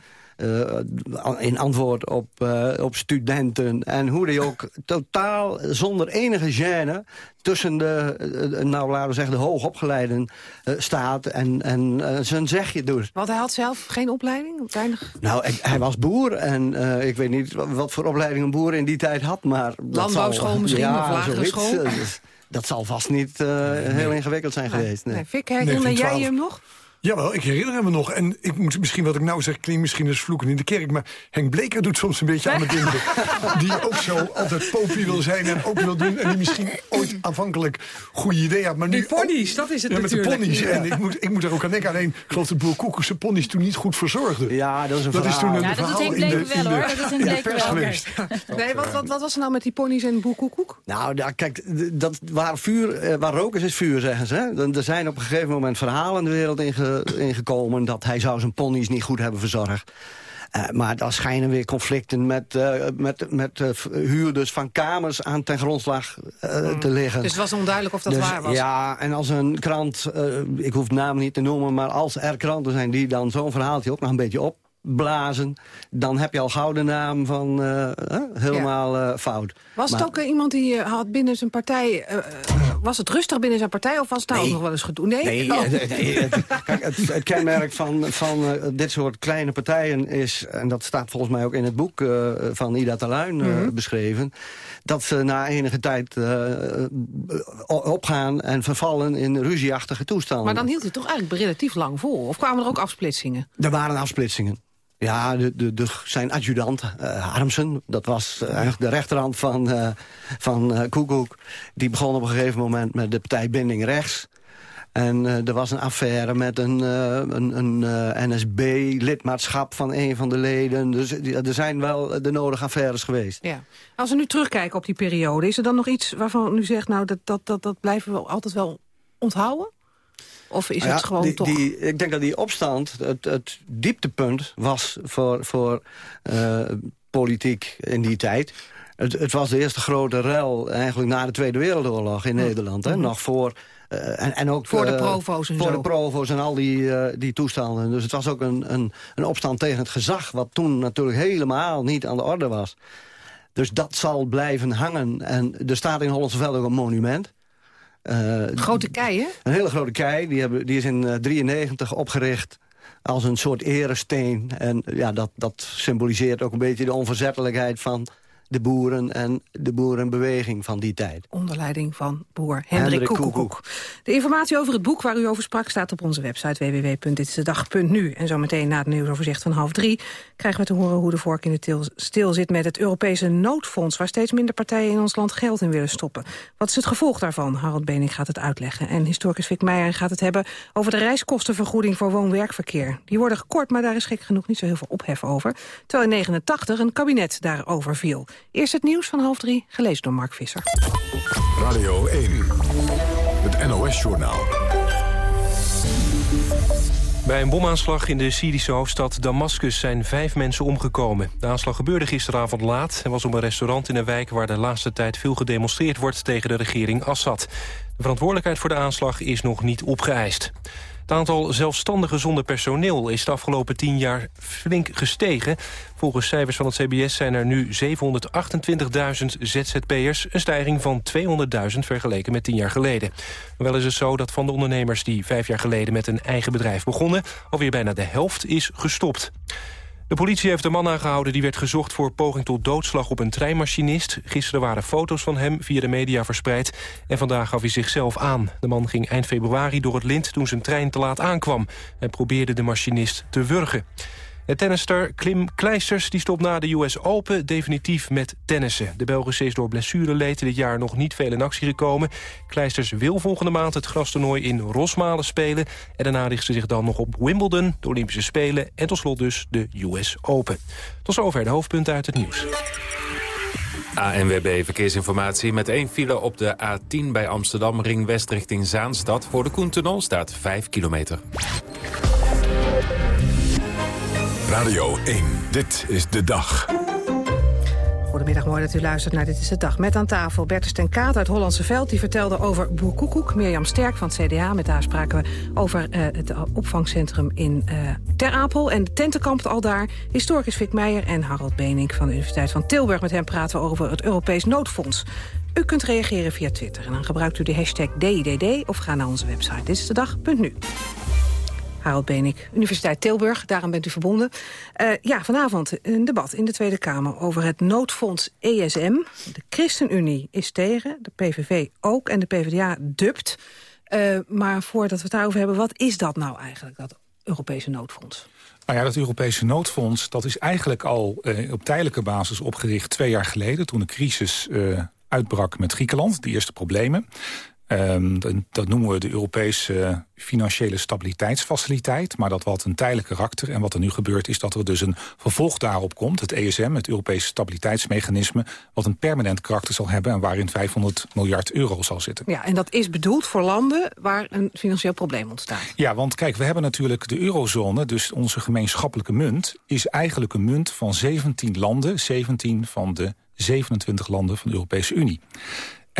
in antwoord op, eh, op studenten. En hoe hij ook totaal zonder enige gêne... tussen de, eh, nou, laten we zeggen, de hoogopgeleiden eh, staat... en, en eh, zijn zegje doet. Want hij had zelf geen opleiding? Weinig? Nou, ik- hij was boer en eh, ik weet niet wa- wat voor opleiding een boer in die tijd had, maar... Landbouwschool zal- misschien, ja, of lagere zoiets, school? eh, dat zal vast niet eh, heel ingewikkeld zijn geweest. Nee. Nee, Fik, herinner jij 1912. hem nog? Jawel, ik herinner me nog. En ik moet misschien wat ik nou zeg, klinkt misschien als vloeken in de kerk. Maar Henk Bleker doet soms een beetje aan me denken. die ook zo altijd popie wil zijn en ook wil doen. En die misschien ooit aanvankelijk goede ideeën had. Maar nu Die ponies, dat is het ja, natuurlijk. met de ponies. Ja. En ik moet, ik moet er ook aan denken. Alleen, ik geloof dat Boer Koekers zijn ponies toen niet goed verzorgde. Ja, dat is een dat is toen een Ja, dat is verhaal Henk in de, Bleker in wel, hoor. Dat is Henk in Bleker pers wel. geweest. Nee, wat, wat, wat was er nou met die ponies en boekoekoek? Nou, ja, kijk, dat, waar, vuur, eh, waar rook is, is vuur, zeggen ze. Er zijn op een gegeven moment verhalen de wereld inge- ingekomen... dat hij zou zijn ponies niet goed hebben verzorgd. Eh, maar dan schijnen weer conflicten met, eh, met, met eh, huurders van kamers aan ten grondslag eh, te liggen. Dus het was onduidelijk of dat Dus, waar was. Ja, en als een krant, eh, ik hoef namen niet te noemen... maar als er kranten zijn die dan zo'n verhaaltje ook nog een beetje opblazen... dan heb je al gauw de naam van eh, eh, helemaal eh, fout. Was het Maar- ook eh, iemand die eh, had binnen zijn partij... eh, eh, was het rustig binnen zijn partij of was het nou ook nog wel eens gedoe? Nee? Nee, Oh. eh, nee, het, kijk, het, het kenmerk van, van eh, dit soort kleine partijen is... en dat staat volgens mij ook in het boek eh, van Ida Taluin eh, Mhm. beschreven... dat ze na enige tijd eh, opgaan en vervallen in ruzieachtige toestanden. Maar dan hield hij toch eigenlijk relatief lang vol? Of kwamen er ook afsplitsingen? Er waren afsplitsingen. Ja, de, de, de, zijn adjudant, eh, Harmsen, dat was eh, eigenlijk de rechterhand van, eh van eh, Koekoek... die begon op een gegeven moment met de partij Binding Rechts... En eh, er was een affaire met een, eh, een, een eh, NSB-lidmaatschap van een van de leden. Dus er zijn wel de nodige affaires geweest. Ja. Als we nu terugkijken op die periode, is er dan nog iets waarvan u zegt... nou, dat, dat, dat, dat blijven we altijd wel onthouden? Of is Nou ja, het gewoon die, toch... die- ik denk dat die opstand het, het dieptepunt was voor, voor eh, politiek in die tijd. Het, het was de eerste grote rel eigenlijk na de Tweede Wereldoorlog in Nederland. Hè? Nog voor... eh, en, en ook, Voor de eh, provo's en Voor zo. de provo's en al die, die toestanden. Dus het was ook een, een, een opstand tegen het gezag... wat toen natuurlijk helemaal niet aan de orde was. Dus dat zal blijven hangen. En er staat in Hollandsveld ook een monument. Eh, Grote kei, hè? een hele grote kei, die, hebben, die is in 1993 opgericht als een soort eresteen. En ja, dat, dat symboliseert ook een beetje de onverzettelijkheid van de boeren... en de boerenbeweging van die tijd. Onder leiding van boer Hendrik, Hendrik Koekoek. Koekoek. De informatie over het boek waar u over sprak staat op onze website www.ditisdedag.nu. En zometeen na het nieuwsoverzicht van half drie krijgen we te horen hoe de vork in de til stil zit met het Europese noodfonds, waar steeds minder partijen in ons land geld in willen stoppen. Wat is het gevolg daarvan? Harold Bening gaat het uitleggen. En historicus Vic Meijer gaat het hebben over de reiskostenvergoeding voor woon-werkverkeer. Die worden gekort, maar daar is gek genoeg niet zo heel veel ophef over. Terwijl in 89 een kabinet daarover viel. Eerst het nieuws van half drie, gelezen door Mark Visser. Radio 1, het NOS-journaal. Bij een bomaanslag in de Syrische hoofdstad Damascus zijn vijf mensen omgekomen. De aanslag gebeurde gisteravond laat en was op een restaurant in een wijk... waar de laatste tijd veel gedemonstreerd wordt tegen de regering Assad. De verantwoordelijkheid voor de aanslag is nog niet opgeëist. Het aantal zelfstandigen zonder personeel is de afgelopen tien jaar flink gestegen. Volgens cijfers van het CBS zijn er nu 728.000 ZZP'ers... een stijging van 200.000 vergeleken met tien jaar geleden. Wel is het zo dat van de ondernemers die vijf jaar geleden... met een eigen bedrijf begonnen, alweer bijna de helft is gestopt. De politie heeft de man aangehouden die werd gezocht voor poging tot doodslag op een treinmachinist. Gisteren waren foto's van hem via de media verspreid en vandaag gaf hij zichzelf aan. De man ging eind februari door het lint toen zijn trein te laat aankwam. Hij probeerde de machinist te wurgen. De tennister Klim Kleisters die stopt na de US Open definitief met tennissen. De Belgische is door blessureleed dit jaar nog niet veel in actie gekomen. Kleisters wil volgende maand het grastoernooi in Rosmalen spelen. En daarna richt ze zich dan nog op Wimbledon, de Olympische Spelen... en tot slot dus de US Open. Tot zover de hoofdpunten uit het nieuws. ANWB Verkeersinformatie met één file op de A10 bij Amsterdam... ring west richting Zaanstad. Voor de Koentunnel staat 5 kilometer. Radio 1, dit is de dag. Goedemiddag, mooi dat u luistert naar Dit is de Dag. Met aan tafel Bertus ten Kaat uit Hollandse Veld. Die vertelde over Boer Koekoek. Mirjam Sterk van het CDA. Met haar spraken we over eh, het opvangcentrum in eh, Ter Apel. En de tentenkamp al daar. Historicus Vic Meijer en Harold Benink van de Universiteit van Tilburg. Met hem praten we over het Europees Noodfonds. U kunt reageren via Twitter. En dan gebruikt u de hashtag DIDD of ga naar onze website. Dit is de dag.nu. Harold Benik, Universiteit Tilburg, daarom bent u verbonden. Eh, ja, vanavond een debat in de Tweede Kamer over het noodfonds ESM. De ChristenUnie is tegen, de PVV ook en de PvdA dubt. Eh, maar voordat we het daarover hebben, wat is dat nou eigenlijk, dat Europese noodfonds? Nou ja, dat Europese noodfonds dat is eigenlijk al eh, op tijdelijke basis opgericht twee jaar geleden... toen de crisis uitbrak met Griekenland, de eerste problemen. Ehm, dat, dat noemen we de Europese financiële stabiliteitsfaciliteit. Maar dat had een tijdelijk karakter. En wat er nu gebeurt is dat er dus een vervolg daarop komt. Het ESM, het Europese stabiliteitsmechanisme. Wat een permanent karakter zal hebben. En waarin 500 miljard euro zal zitten. Ja, en dat is bedoeld voor landen waar een financieel probleem ontstaat. Ja, want kijk, we hebben natuurlijk de eurozone. Dus onze gemeenschappelijke munt is eigenlijk een munt van 17 landen. 17 van de 27 landen van de Europese Unie.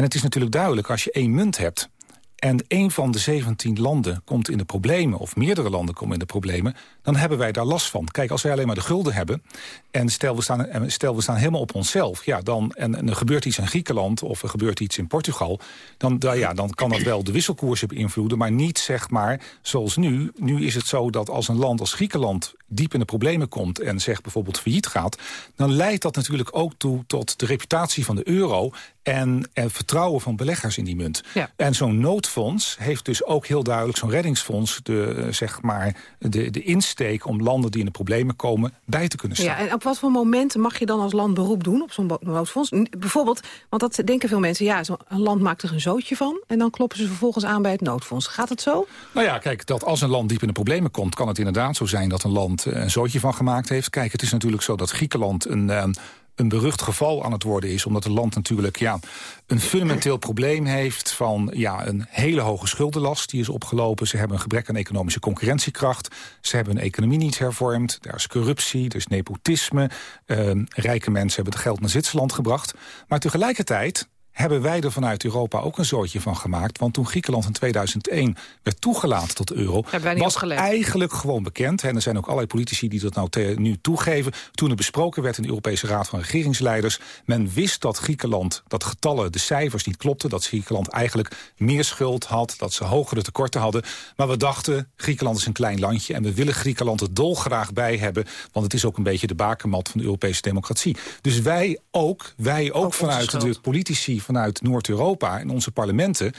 En het is natuurlijk duidelijk, als je één munt hebt... en een van de 17 landen komt in de problemen... of meerdere landen komen in de problemen... dan hebben wij daar last van. Kijk, als wij alleen maar de gulden hebben... en stel we staan, stel we staan helemaal op onszelf... Ja, dan, en, er gebeurt iets in Griekenland of er gebeurt iets in Portugal... Dan, ja, dan kan dat wel de wisselkoersen beïnvloeden... maar niet zeg maar zoals nu. Nu is het zo dat als een land als Griekenland diep in de problemen komt... en zegt bijvoorbeeld failliet gaat... dan leidt dat natuurlijk ook toe tot de reputatie van de euro... en, en vertrouwen van beleggers in die munt. Ja. En zo'n noodfonds heeft dus ook heel duidelijk... zo'n reddingsfonds de, eh, zeg maar, de, de insteek om landen die in de problemen komen... bij te kunnen staan. Ja, en op wat voor momenten mag je dan als land beroep doen op zo'n noodfonds? Bijvoorbeeld, want dat denken veel mensen... ja, zo'n land maakt er een zootje van... en dan kloppen ze vervolgens aan bij het noodfonds. Gaat het zo? Nou ja, kijk, dat als een land diep in de problemen komt... kan het inderdaad zo zijn dat een land eh, een zootje van gemaakt heeft. Kijk, het is natuurlijk zo dat Griekenland een... eh, een berucht geval aan het worden is. Omdat het land natuurlijk ja, een fundamenteel probleem heeft... van ja, een hele hoge schuldenlast die is opgelopen. Ze hebben een gebrek aan economische concurrentiekracht. Ze hebben hun economie niet hervormd. Er is corruptie, er is nepotisme. Eh, rijke mensen hebben het geld naar Zwitserland gebracht. Maar tegelijkertijd hebben wij er vanuit Europa ook een zootje van gemaakt. Want toen Griekenland in 2001 werd toegelaten tot de euro... Was eigenlijk gewoon bekend. En er zijn ook allerlei politici die dat nou te- nu toegeven. Toen er besproken werd in de Europese Raad van Regeringsleiders... men wist dat Griekenland, dat getallen, de cijfers niet klopten... dat Griekenland eigenlijk meer schuld had, dat ze hogere tekorten hadden. Maar we dachten, Griekenland is een klein landje... en we willen Griekenland er dolgraag bij hebben... want het is ook een beetje de bakermat van de Europese democratie. Dus wij ook, wij ook, vanuit de politici vanuit Noord-Europa... en onze parlementen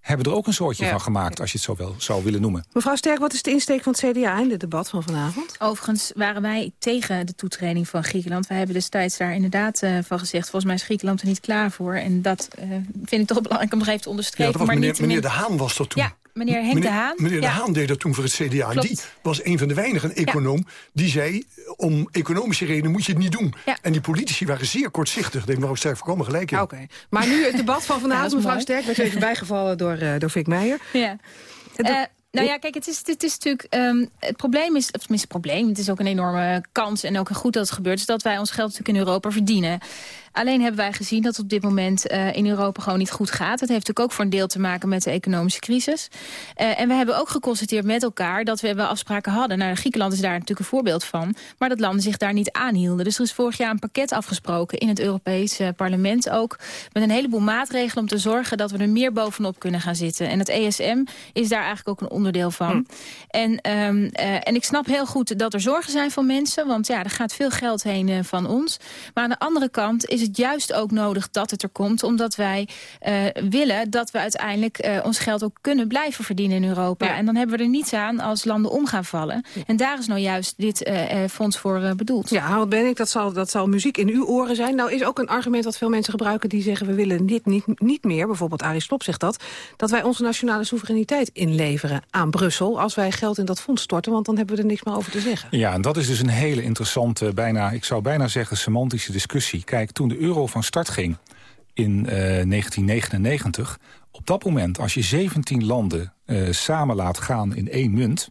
hebben er ook een soortje Ja. van gemaakt... als je het zo wel zou willen noemen. Mevrouw Sterk, wat is de insteek van het CDA in dit debat van vanavond? Overigens waren wij tegen de toetreding van Griekenland. Wij hebben destijds daar inderdaad eh, van gezegd... volgens mij is Griekenland er niet klaar voor. En dat eh, vind ik toch belangrijk om nog even te Ja, onderstrepen. dat was maar meneer, niet meneer De Haan was dat toen. Ja, meneer Henk meneer, de Haan. Meneer ja. De Haan deed dat toen voor het CDA. Klopt. die was een van de weinigen econoom die zei... om economische redenen moet je het niet doen. Ja. En die politici waren zeer kortzichtig. Ik denk, mevrouw Sterk voorkomen gelijk in. Oké. Maar nu het debat van Ja, vanavond, mevrouw. Sterk... werd even bijgevallen door, eh door Vic Meijer. Ja. Eh, nou ja, kijk, het is, het is natuurlijk... ehm, het probleem is, of tenminste het probleem... het is ook een enorme kans en ook goed dat het gebeurt... is dat wij ons geld natuurlijk in Europa verdienen. Alleen hebben wij gezien dat het op dit moment eh, in Europa gewoon niet goed gaat. Het heeft natuurlijk ook voor een deel te maken met de economische crisis. Eh, en we hebben ook geconstateerd met elkaar dat we wel afspraken hadden. Nou, Griekenland is daar natuurlijk een voorbeeld van. Maar dat landen zich daar niet aan hielden. Dus er is vorig jaar een pakket afgesproken in het Europese parlement ook. Met een heleboel maatregelen om te zorgen dat we er meer bovenop kunnen gaan zitten. En het ESM is daar eigenlijk ook een onderdeel van. En, ehm, eh, en ik snap heel goed dat er zorgen zijn van mensen. Want ja, er gaat veel geld heen van ons. Maar aan de andere kant is het juist ook nodig dat het er komt. Omdat wij eh, willen dat we uiteindelijk eh, ons geld ook kunnen blijven verdienen in Europa. Ja. En dan hebben we er niets aan als landen om gaan vallen. En daar is nou juist dit eh, fonds voor bedoeld. Ja, Harold Bennik, dat zal, dat zal muziek in uw oren zijn. Nou is ook een argument wat veel mensen gebruiken... die zeggen we willen dit niet, niet meer, bijvoorbeeld Arie Slob zegt dat... dat wij onze nationale soevereiniteit inleveren aan Brussel... als wij geld in dat fonds storten, want dan hebben we er niks meer over te zeggen. Ja, en dat is dus een hele interessante, bijna, ik zou bijna zeggen, semantische discussie. Kijk, toen de euro van start ging in eh, 1999, op dat moment, als je 17 landen eh, samen laat gaan in één munt,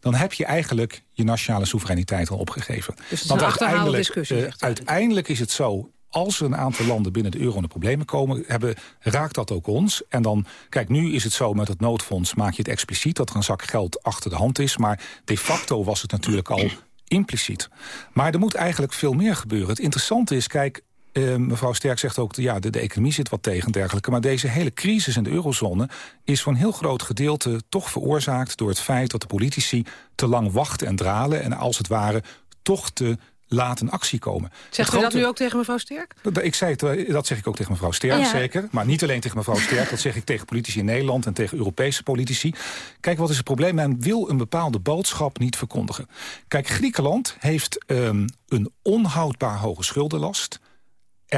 dan heb je eigenlijk je nationale soevereiniteit al opgegeven. Dus het is een achterhaalde uiteindelijk, discussie, eh, zegt u. uiteindelijk is het zo, als er een aantal landen binnen de euro in de problemen komen... Hebben, raakt dat ook ons. En dan, kijk, nu is het zo met het noodfonds... maak je het expliciet dat er een zak geld achter de hand is. Maar de facto was het natuurlijk al impliciet. Maar er moet eigenlijk veel meer gebeuren. Het interessante is, kijk, eh, mevrouw Sterk zegt ook... ja, de, de economie zit wat tegen en dergelijke. Maar deze hele crisis in de eurozone... is voor een heel groot gedeelte toch veroorzaakt... door het feit dat de politici te lang wachten en dralen... en als het ware toch te laat in actie komen. Zegt u dat nu ook tegen mevrouw Sterk? dat- Ik zei het, eh, dat zeg ik ook tegen mevrouw Sterk, Ja. zeker. Maar niet alleen tegen mevrouw Sterk, dat zeg ik tegen politici in Nederland... en tegen Europese politici. Kijk, wat is het probleem? Men wil een bepaalde boodschap niet verkondigen. Kijk, Griekenland heeft ehm, een onhoudbaar hoge schuldenlast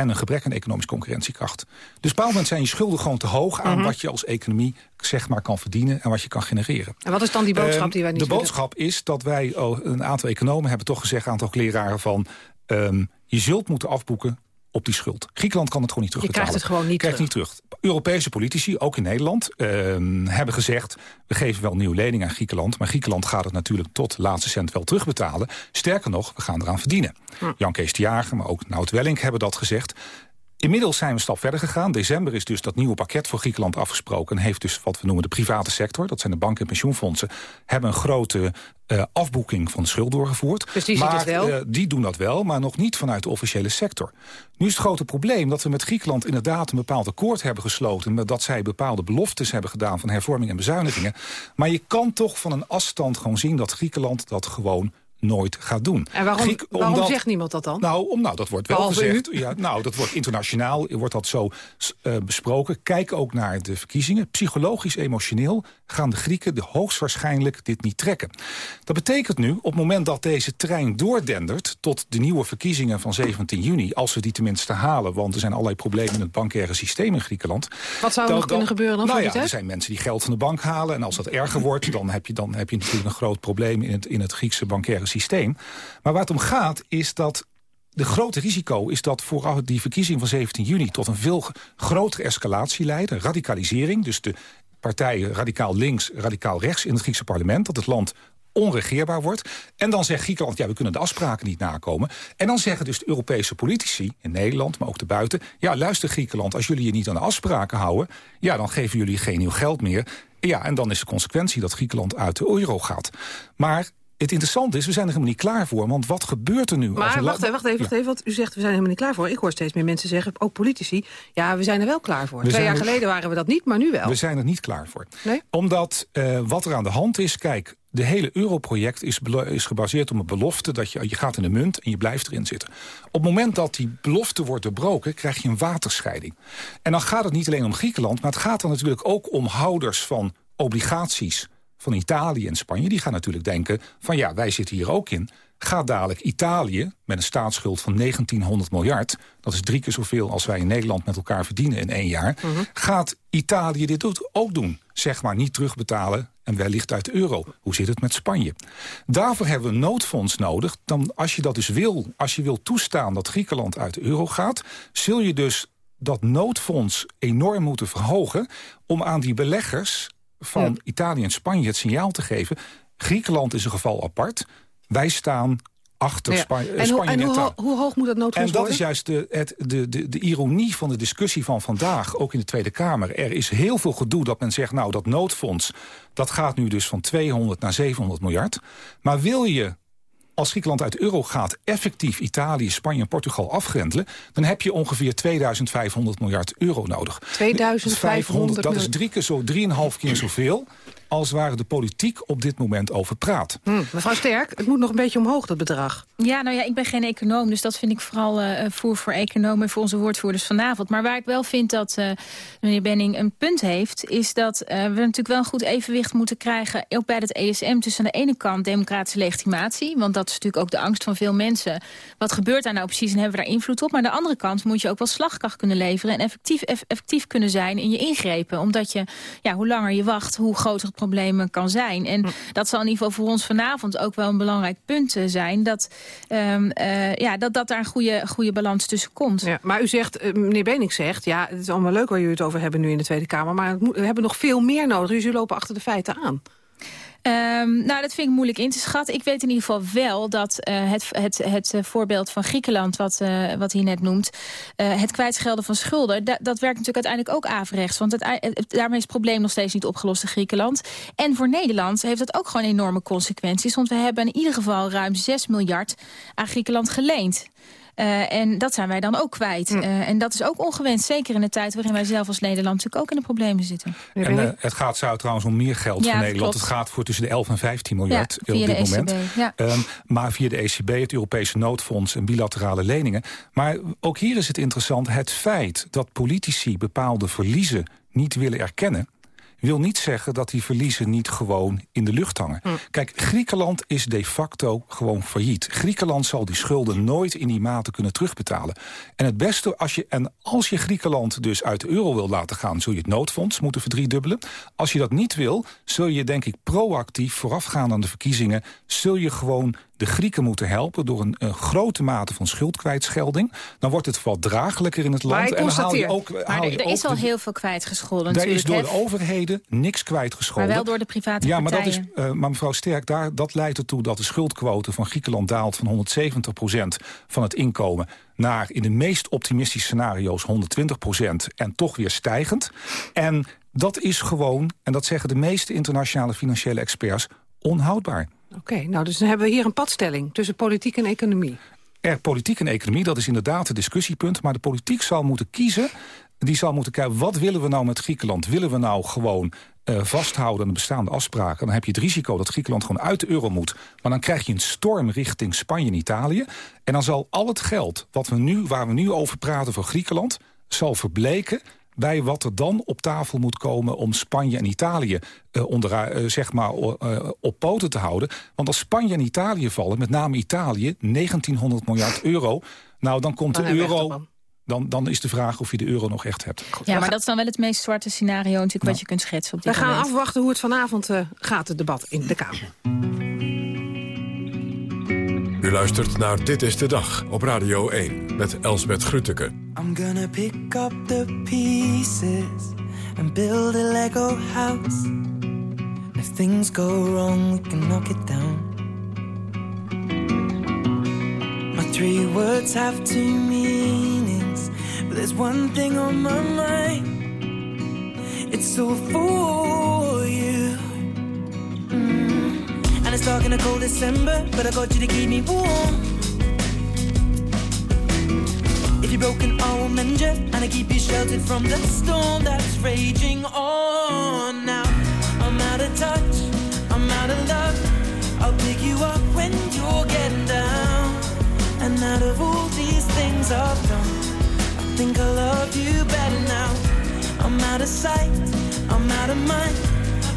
en een gebrek aan economische concurrentiekracht. Dus op een bepaald moment zijn je schulden gewoon te hoog... aan Mhm. wat je als economie zeg maar, kan verdienen en wat je kan genereren. En wat is dan die boodschap Ehm, die wij niet De boodschap is dat wij, oh, een aantal economen hebben toch gezegd... een aantal leraren van, ehm, je zult moeten afboeken op die schuld. Griekenland kan het gewoon niet Je terugbetalen. krijgt het gewoon niet Krijgt niet terug. Europese politici, ook in Nederland, ehm, hebben gezegd... we geven wel nieuwe leningen aan Griekenland... maar Griekenland gaat het natuurlijk tot laatste cent wel terugbetalen. Sterker nog, we gaan eraan verdienen. Hm. Jan Kees de Jager, maar ook Nout Welling hebben dat gezegd. Inmiddels zijn we een stap verder gegaan. December is dus dat nieuwe pakket voor Griekenland afgesproken... en heeft dus wat we noemen de private sector... dat zijn de banken en pensioenfondsen... hebben een grote uh, afboeking van de schuld doorgevoerd. Dus die maar? Uh, die doen dat wel, maar nog niet vanuit de officiële sector. Nu is het grote probleem dat we met Griekenland inderdaad een bepaald akkoord hebben gesloten... dat zij bepaalde beloftes hebben gedaan van hervorming en bezuinigingen. Maar je kan toch van een afstand gewoon zien dat Griekenland dat gewoon nooit gaat doen. En waarom, Griek- waarom omdat- zegt niemand dat dan? nou, om, nou, dat wordt wel Behalve gezegd. Ja, nou, dat wordt internationaal wordt dat zo eh, besproken. Kijk ook naar de verkiezingen. Psychologisch, emotioneel gaan de Grieken de hoogstwaarschijnlijk dit niet trekken. Dat betekent nu, op het moment dat deze trein doordendert... tot de nieuwe verkiezingen van 17 juni... als we die tenminste halen, want er zijn allerlei problemen... in het bankaire systeem in Griekenland. Wat zou er nog kunnen gebeuren dan Nou ja, er zijn mensen die geld van de bank halen... en als dat erger wordt, dan heb je, dan heb je natuurlijk een groot probleem... in het, in het Griekse bankaire systeem. Maar waar het om gaat, is dat de grote risico is dat vooral die verkiezing van 17 juni... tot een veel grotere escalatie leidt, radicalisering. Dus de partijen radicaal links, radicaal rechts in het Griekse parlement... dat het land onregeerbaar wordt. En dan zegt Griekenland, ja, we kunnen de afspraken niet nakomen. En dan zeggen dus de Europese politici, in Nederland, maar ook daarbuiten... ja, luister Griekenland, als jullie je niet aan de afspraken houden... ja, dan geven jullie geen nieuw geld meer. Ja, en dan is de consequentie dat Griekenland uit de euro gaat. Maar het interessante is, we zijn er helemaal niet klaar voor. Want wat gebeurt er nu? Maar wacht wacht even, wacht even, want u zegt we zijn helemaal niet klaar voor. Ik hoor steeds meer mensen zeggen, ook politici, ja, we zijn er wel klaar voor. We Twee jaar er- geleden waren we dat niet, maar nu wel. We zijn er niet klaar voor. Nee? Omdat eh, wat er aan de hand is, kijk, de hele europroject is, is gebaseerd op een belofte... dat je, je gaat in de munt en je blijft erin zitten. Op het moment dat die belofte wordt doorbroken, krijg je een waterscheiding. En dan gaat het niet alleen om Griekenland... maar het gaat dan natuurlijk ook om houders van obligaties van Italië en Spanje. Die gaan natuurlijk denken van ja, wij zitten hier ook in. Gaat dadelijk Italië met een staatsschuld van 1900 miljard... dat is drie keer zoveel als wij in Nederland met elkaar verdienen in één jaar... gaat Italië dit ook- ook doen? Zeg maar niet terugbetalen en wellicht uit de euro. Hoe zit het met Spanje? Daarvoor hebben we een noodfonds nodig. Dan, als je dat dus wil, als je wil toestaan dat Griekenland uit de euro gaat... zul je dus dat noodfonds enorm moeten verhogen... om aan die beleggers van Italië en Spanje het signaal te geven... Griekenland is een geval apart. Wij staan achter Ja. Eh, en Spanje en hoe, ho- hoe hoog moet dat noodfonds En dat worden? is juist de, het, de, de, de ironie van de discussie van vandaag, ook in de Tweede Kamer. Er is heel veel gedoe dat men zegt, nou, dat noodfonds... dat gaat nu dus van 200 naar 700 miljard. Maar wil je als Griekenland uit euro gaat... effectief Italië, Spanje en Portugal afgrendelen... dan heb je ongeveer 2500 miljard euro nodig. 2500 dat is drie keer zo, drieënhalf keer zoveel... als waar de politiek op dit moment over praat. Hm, mevrouw Sterk, het moet nog een beetje omhoog, dat bedrag. Ja, nou ja, ik ben geen econoom, dus dat vind ik vooral eh voer voor economen en voor onze woordvoerders vanavond. Maar waar ik wel vind dat eh, meneer Benning een punt heeft, is dat eh, we natuurlijk wel een goed evenwicht moeten krijgen, ook bij het ESM, tussen aan de ene kant democratische legitimatie, want dat is natuurlijk ook de angst van veel mensen. Wat gebeurt daar nou precies en hebben we daar invloed op? Maar aan de andere kant moet je ook wel slagkracht kunnen leveren en effectief, eff- effectief kunnen zijn in je ingrepen. Omdat je, ja, hoe langer je wacht, hoe groter het probleem kan zijn. En dat zal in ieder geval voor ons vanavond ook wel een belangrijk punt eh, zijn. Dat, eh, ja, dat, dat daar een goede, goede balans tussen komt. Ja, maar u zegt, eh, meneer Benink zegt, ja, het is allemaal leuk waar jullie het over hebben nu in de Tweede Kamer, maar we hebben nog veel meer nodig. Dus jullie lopen achter de feiten aan. Ehm, nou, dat vind ik moeilijk in te schatten. Ik weet in ieder geval wel dat eh, het, het, het eh, voorbeeld van Griekenland... wat, eh, wat hij net noemt, het kwijtschelden van schulden... da- dat werkt natuurlijk uiteindelijk ook averechts. Want het- daarmee is het probleem nog steeds niet opgelost in Griekenland. En voor Nederland heeft dat ook gewoon enorme consequenties. Want we hebben in ieder geval ruim 6 miljard aan Griekenland geleend. Eh, en dat zijn wij dan ook kwijt. Eh, en dat is ook ongewenst, zeker in de tijd waarin wij zelf als Nederland natuurlijk ook in de problemen zitten. En eh, het gaat zou trouwens om meer geld Ja, voor Nederland. klopt. Het gaat voor tussen de 11 en 15 miljard Ja, op dit de moment. ECB, ja. Ehm, maar via de ECB, het Europese noodfonds en bilaterale leningen. Maar ook hier is het interessant. Het feit dat politici bepaalde verliezen niet willen erkennen wil niet zeggen dat die verliezen niet gewoon in de lucht hangen. Kijk, Griekenland is de facto gewoon failliet. Griekenland zal die schulden nooit in die mate kunnen terugbetalen. En het beste, als je, en als je Griekenland dus uit de euro wil laten gaan... zul je het noodfonds moeten verdriedubbelen. Als je dat niet wil, zul je denk ik proactief... voorafgaand aan de verkiezingen, zul je gewoon de Grieken moeten helpen... door een, een grote mate van schuldkwijtschelding. Dan wordt het wat draaglijker in het land. Maar ik en dan haal je constateer- ook, Maar haal er, je er is al de- heel veel kwijtgescholden daar is door de overheden niks kwijtgescholden. Maar wel door de private ja, maar dat is, uh, maar mevrouw Sterk, daar, dat leidt ertoe dat de schuldquote van Griekenland daalt van 170% van het inkomen naar in de meest optimistische scenario's 120% en toch weer stijgend. En dat is gewoon, en dat zeggen de meeste internationale financiële experts, onhoudbaar. Oké, nou dus dan hebben we hier een padstelling tussen politiek en economie. Er politiek en economie, dat is inderdaad het discussiepunt. Maar de politiek zal moeten kiezen. Die zal moeten kijken, wat willen we nou met Griekenland? Willen we nou gewoon uh, vasthouden aan de bestaande afspraken? Dan heb je het risico dat Griekenland gewoon uit de euro moet. Maar dan krijg je een storm richting Spanje en Italië. En dan zal al het geld wat we nu, waar we nu over praten voor Griekenland... zal verbleken bij wat er dan op tafel moet komen om Spanje en Italië uh, onder, uh, zeg maar, uh, op poten te houden. Want als Spanje en Italië vallen, met name Italië, 1900 miljard euro... nou, dan komt Dan de we euro... Dan, dan is de vraag of je de euro nog echt hebt. Ja, maar dat is dan wel het meest zwarte scenario natuurlijk wat je kunt schetsen op We dit gaan moment. afwachten hoe het vanavond uh, gaat, het debat in de Kamer. U luistert naar Dit is de Dag op Radio 1 met Elsbeth Grütke. I'm gonna pick up the pieces and build a Lego house. And if things go wrong, we can knock it down. My three words have two meanings, but there's one thing on my mind. It's all for it's dark in a cold December, but I got you to keep me warm. If you're broken, I will mend you, and I keep you sheltered from the storm that's raging on. Now I'm out of touch, I'm out of love. I'll pick you up when you're getting down. And out of all these things I've done, I think I love you better now. I'm out of sight, I'm out of mind.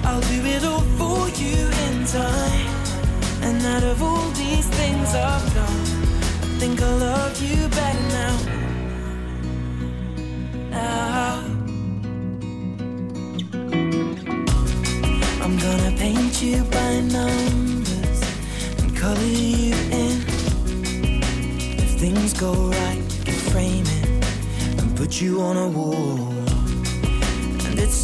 I'll do it all for you in time. And out of all these things I've done, I think I love you better now. Now. I'm gonna paint you by numbers and color you in. If things go right, we can frame it and put you on a wall.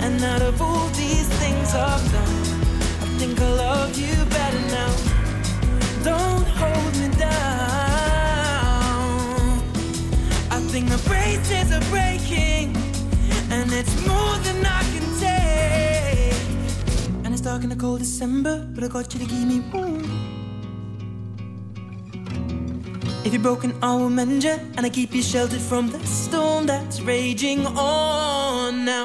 And out of all these things I've done, I think I love you better now. Don't hold me down. I think the braces are breaking, and it's more than I can take. And it's dark in the cold December, but I got you to keep me warm. If you're broken, I will mend you, and I keep you sheltered from the storm that's raging on. Now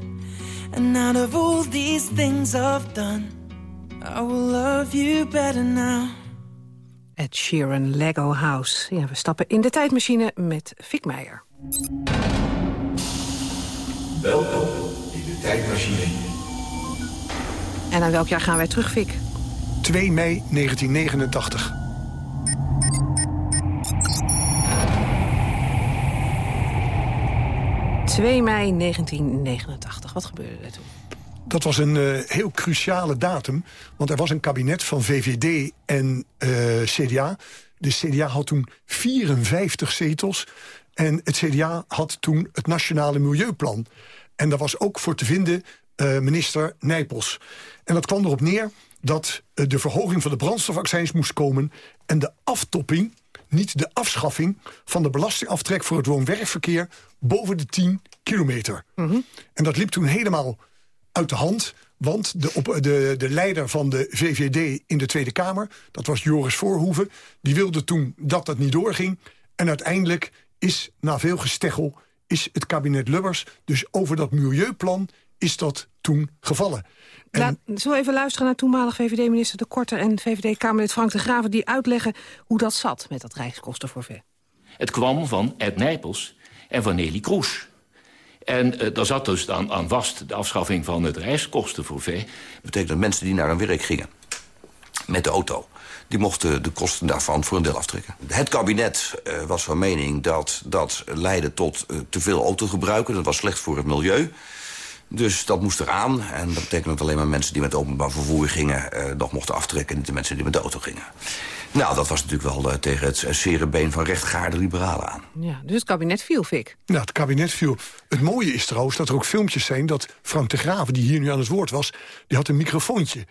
And out of all these things I've done, I will love you better now. Ed Sheeran, Lego House. Ja, we stappen in de tijdmachine met Fik Meijer. Welkom in de tijdmachine. En naar welk jaar gaan wij terug, Fik? 2 mei 1989. ...2 mei 1989. Wat gebeurde er toen? Dat was een uh, heel cruciale datum. Want er was een kabinet van VVD en uh, CDA. De CDA had toen 54 zetels. En het CDA had toen het Nationale Milieuplan. En daar was ook voor te vinden uh, minister Nijpels. En dat kwam erop neer dat de verhoging van de brandstofaccijns moest komen... en de aftopping, niet de afschaffing... van de belastingaftrek voor het woon-werkverkeer... boven de 10 kilometer. Mhm. En dat liep toen helemaal uit de hand. Want de, op, de, de leider van de VVD in de Tweede Kamer, dat was Joris Voorhoeven... die wilde toen dat dat niet doorging. En uiteindelijk is, na veel gesteggel, is het kabinet Lubbers... dus over dat milieuplan is dat toen gevallen. Laat, zullen we even luisteren naar toenmalig VVD-minister De Korter... en VVD-Kamerlid Frank de Graven die uitleggen hoe dat zat met dat rijkskostenforfait. Het kwam van Ed Nijpels en van Nelly Kroes. En uh, daar zat dus aan, aan vast de afschaffing van het reiskostenforfait. Dat betekent dat mensen die naar hun werk gingen met de auto... die mochten de kosten daarvan voor een deel aftrekken. Het kabinet uh, was van mening dat dat leidde tot uh, te veel autogebruik. Dat was slecht voor het milieu. Dus dat moest eraan. En dat betekent dat alleen maar mensen die met openbaar vervoer gingen... Uh, nog mochten aftrekken, niet de mensen die met de auto gingen. Nou, dat was natuurlijk wel uh, tegen het zere been van rechtgaarde liberalen aan. Ja, dus het kabinet viel, Fik. Nou, het kabinet viel. Het mooie is trouwens dat er ook filmpjes zijn... dat Frank de Graven, die hier nu aan het woord was... die had een microfoontje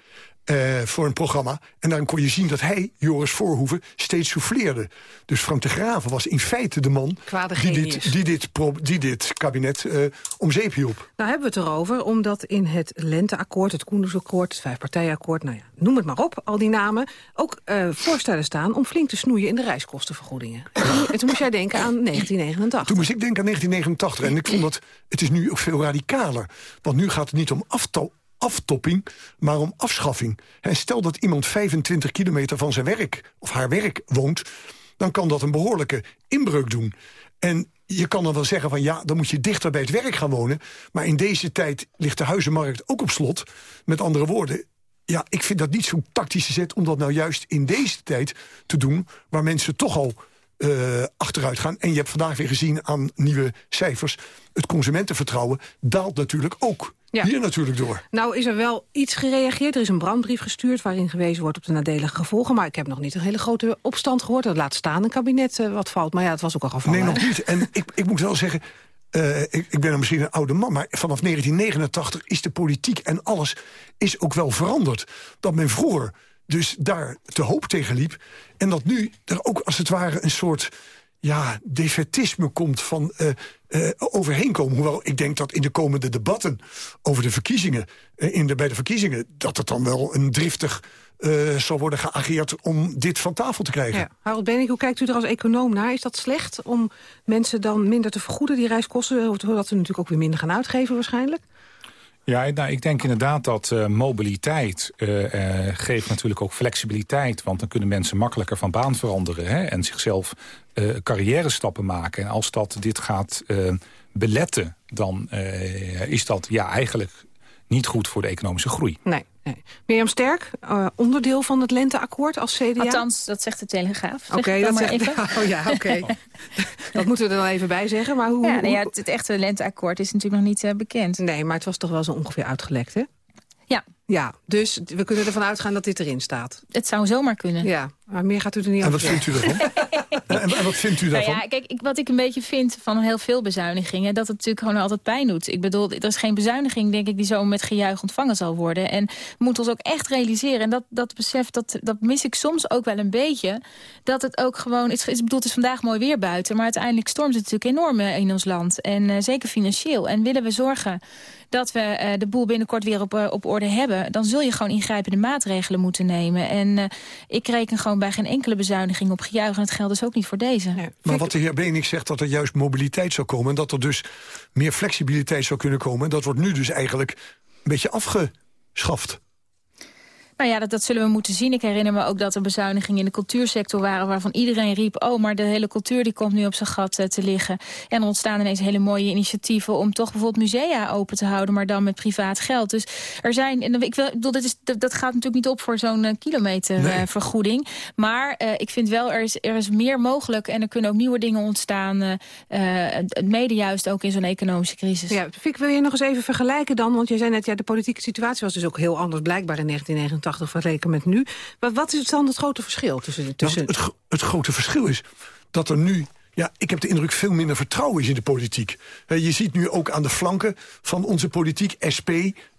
uh, voor een programma. En daarin kon je zien dat hij, Joris Voorhoeven, steeds souffleerde. Dus Frank de Graven was in feite de man die dit, die, dit die dit kabinet uh, om zeep hielp. Nou hebben we het erover, omdat in het Lenteakkoord, het Koendersakkoord... het Vijfpartijakkoord, nou ja, noem het maar op, al die namen... ook uh, voorstellen staan om flink te snoeien in de reiskostenvergoedingen. en toen moest jij denken aan 1989. Toen moest ik denken aan 1989 en ik vond dat het is nu ook veel radicaler. Want nu gaat het niet om aftal aftopping, maar om afschaffing. En stel dat iemand 25 kilometer van zijn werk of haar werk woont... dan kan dat een behoorlijke inbreuk doen. En je kan dan wel zeggen van ja, dan moet je dichter bij het werk gaan wonen. Maar in deze tijd ligt de huizenmarkt ook op slot. Met andere woorden, ja, ik vind dat niet zo'n tactische zet... om dat nou juist in deze tijd te doen... waar mensen toch al uh, achteruit gaan. En je hebt vandaag weer gezien aan nieuwe cijfers... het consumentenvertrouwen daalt natuurlijk ook. Ja. Hier natuurlijk door. Nou is er wel iets gereageerd. Er is een brandbrief gestuurd waarin gewezen wordt op de nadelige gevolgen. Maar ik heb nog niet een hele grote opstand gehoord. Dat laat staan een kabinet uh, wat valt. Maar ja, het was ook al gevallen. Nee, nog niet. En ik, ik moet wel zeggen... Uh, ik, ik, ben misschien een oude man, maar vanaf 1989 is de politiek en alles is ook wel veranderd. Dat men vroeger dus daar te hoop tegen liep. En dat nu er ook als het ware een soort ja, defetisme komt van uh, uh, overheen komen. Hoewel ik denk dat in de komende debatten over de verkiezingen... Uh, in de, bij de verkiezingen, dat het dan wel een driftig zal worden geageerd... om dit van tafel te krijgen. Ja. Harold Benning, hoe kijkt u er als econoom naar? Is dat slecht om mensen dan minder te vergoeden, die reiskosten... zodat ze natuurlijk ook weer minder gaan uitgeven waarschijnlijk? Ja, nou, ik denk inderdaad dat uh, mobiliteit uh, uh, geeft natuurlijk ook flexibiliteit. Want dan kunnen mensen makkelijker van baan veranderen. Hè, en zichzelf carrière stappen maken. En als dat dit gaat beletten, dan is dat ja, eigenlijk niet goed voor de economische groei. Nee. Nee. Mirjam Sterk, uh, onderdeel van het lenteakkoord als CDA? Althans, dat zegt de Telegraaf. Oké, okay, dat zegt... Even. Oh ja, oké. Okay. dat moeten we er dan even bij zeggen. Maar hoe, ja, nou ja, het, het, echte lenteakkoord is natuurlijk nog niet uh, bekend. Nee, maar het was toch wel zo ongeveer uitgelekt, hè? Ja. Ja, dus we kunnen ervan uitgaan dat dit erin staat. Het zou zomaar kunnen. Ja, maar meer gaat u er niet en over wat vindt u ervan? en, en, wat vindt u daarvan? Nou ja, kijk, ik, wat ik een beetje vind van heel veel bezuinigingen... dat het natuurlijk gewoon altijd pijn doet. Ik bedoel, er is geen bezuiniging, denk ik, die zo met gejuich ontvangen zal worden. En we moeten ons ook echt realiseren, en dat, dat besef, dat, dat mis ik soms ook wel een beetje... dat het ook gewoon, het, is, bedoel, het is vandaag mooi weer buiten... maar uiteindelijk stormt het natuurlijk enorm eh, in ons land. En uh, zeker financieel. En willen we zorgen dat we uh, de boel binnenkort weer op, uh, op orde hebben... dan zul je gewoon ingrijpende maatregelen moeten nemen. En uh, ik reken gewoon bij geen enkele bezuiniging op gejuich. En het geldt dus ook niet voor deze. Maar wat de heer Benink zegt, dat er juist mobiliteit zou komen... en dat er dus meer flexibiliteit zou kunnen komen... dat wordt nu dus eigenlijk een beetje afgeschaft. Nou ja, dat, dat zullen we moeten zien. Ik herinner me ook dat er bezuinigingen in de cultuursector waren... waarvan iedereen riep, oh, maar de hele cultuur die komt nu op zijn gat uh, te liggen. En er ontstaan ineens hele mooie initiatieven... om toch bijvoorbeeld musea open te houden, maar dan met privaat geld. Dus er zijn, en ik, wil, bedoel, dat, is, dat, dat gaat natuurlijk niet op voor zo'n uh, kilometervergoeding. Nee. Maar ik vind wel, er is, er is meer mogelijk... en er kunnen ook nieuwe dingen ontstaan... mede juist ook in zo'n economische crisis. Ja, Fik, wil je nog eens even vergelijken dan? Want je zei net, ja, de politieke situatie was dus ook heel anders blijkbaar in 1989 vergeleken met nu. Maar wat is dan het grote verschil tussen... tussen... Nou, het, het grote verschil is dat er nu ja, ik heb de indruk veel minder vertrouwen is in de politiek. Je ziet nu ook aan de flanken van onze politiek, SP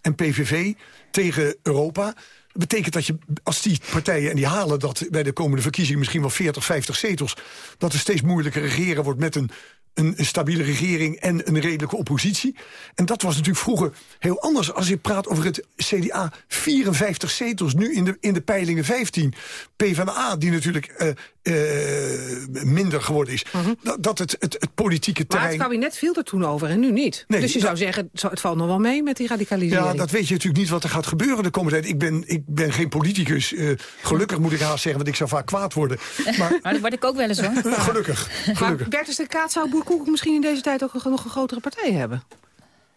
en PVV, tegen Europa. Dat betekent dat je, als die partijen, en die halen dat bij de komende verkiezingen misschien wel 40, 50 zetels, dat er steeds moeilijker regeren wordt met een een, een stabiele regering en een redelijke oppositie. En dat was natuurlijk vroeger heel anders. Als je praat over het CDA, 54 zetels, nu in de, in de peilingen 15. PvdA, die natuurlijk eh, eh, minder geworden is. dat, dat het, het, het politieke Mhm. Maar terrein... het kabinet viel er toen over en nu niet. Nee, dus je dat- zou zeggen, het valt nog wel mee met die radicalisering. Ja, dat weet je natuurlijk niet wat er gaat gebeuren de komende tijd. Ik ben, ik ben geen politicus. eh, gelukkig moet ik haast zeggen, want ik zou vaak kwaad worden. Maar Maar dat word ik ook wel eens hoor. gelukkig, Maar gelukkig. Bertus de Kaat zou Boerkoek misschien in deze tijd ook nog een grotere partij hebben.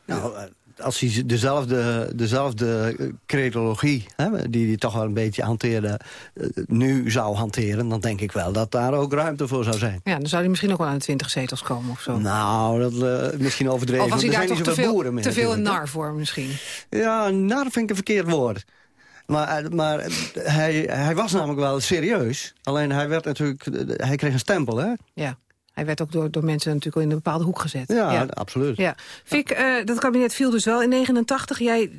Nou, eh, als hij dezelfde, dezelfde eh, cretologie, hè, die hij toch wel een beetje hanteerde, eh, nu zou hanteren, dan denk ik wel dat daar ook ruimte voor zou zijn. Ja, dan zou hij misschien ook wel aan de 20 zetels komen of zo. Nou, dat misschien overdreven. of was hij daar toch te veel, boeren meer te veel een nar voor misschien? Ja, nar vind ik een verkeerd woord. Maar, maar hij, hij was namelijk wel serieus. Alleen hij werd natuurlijk, hij kreeg een stempel, hè? Ja. Hij werd ook door, door mensen natuurlijk al in een bepaalde hoek gezet. Ja, absoluut. Ja. Fik, eh, dat kabinet viel dus wel in 89. Jij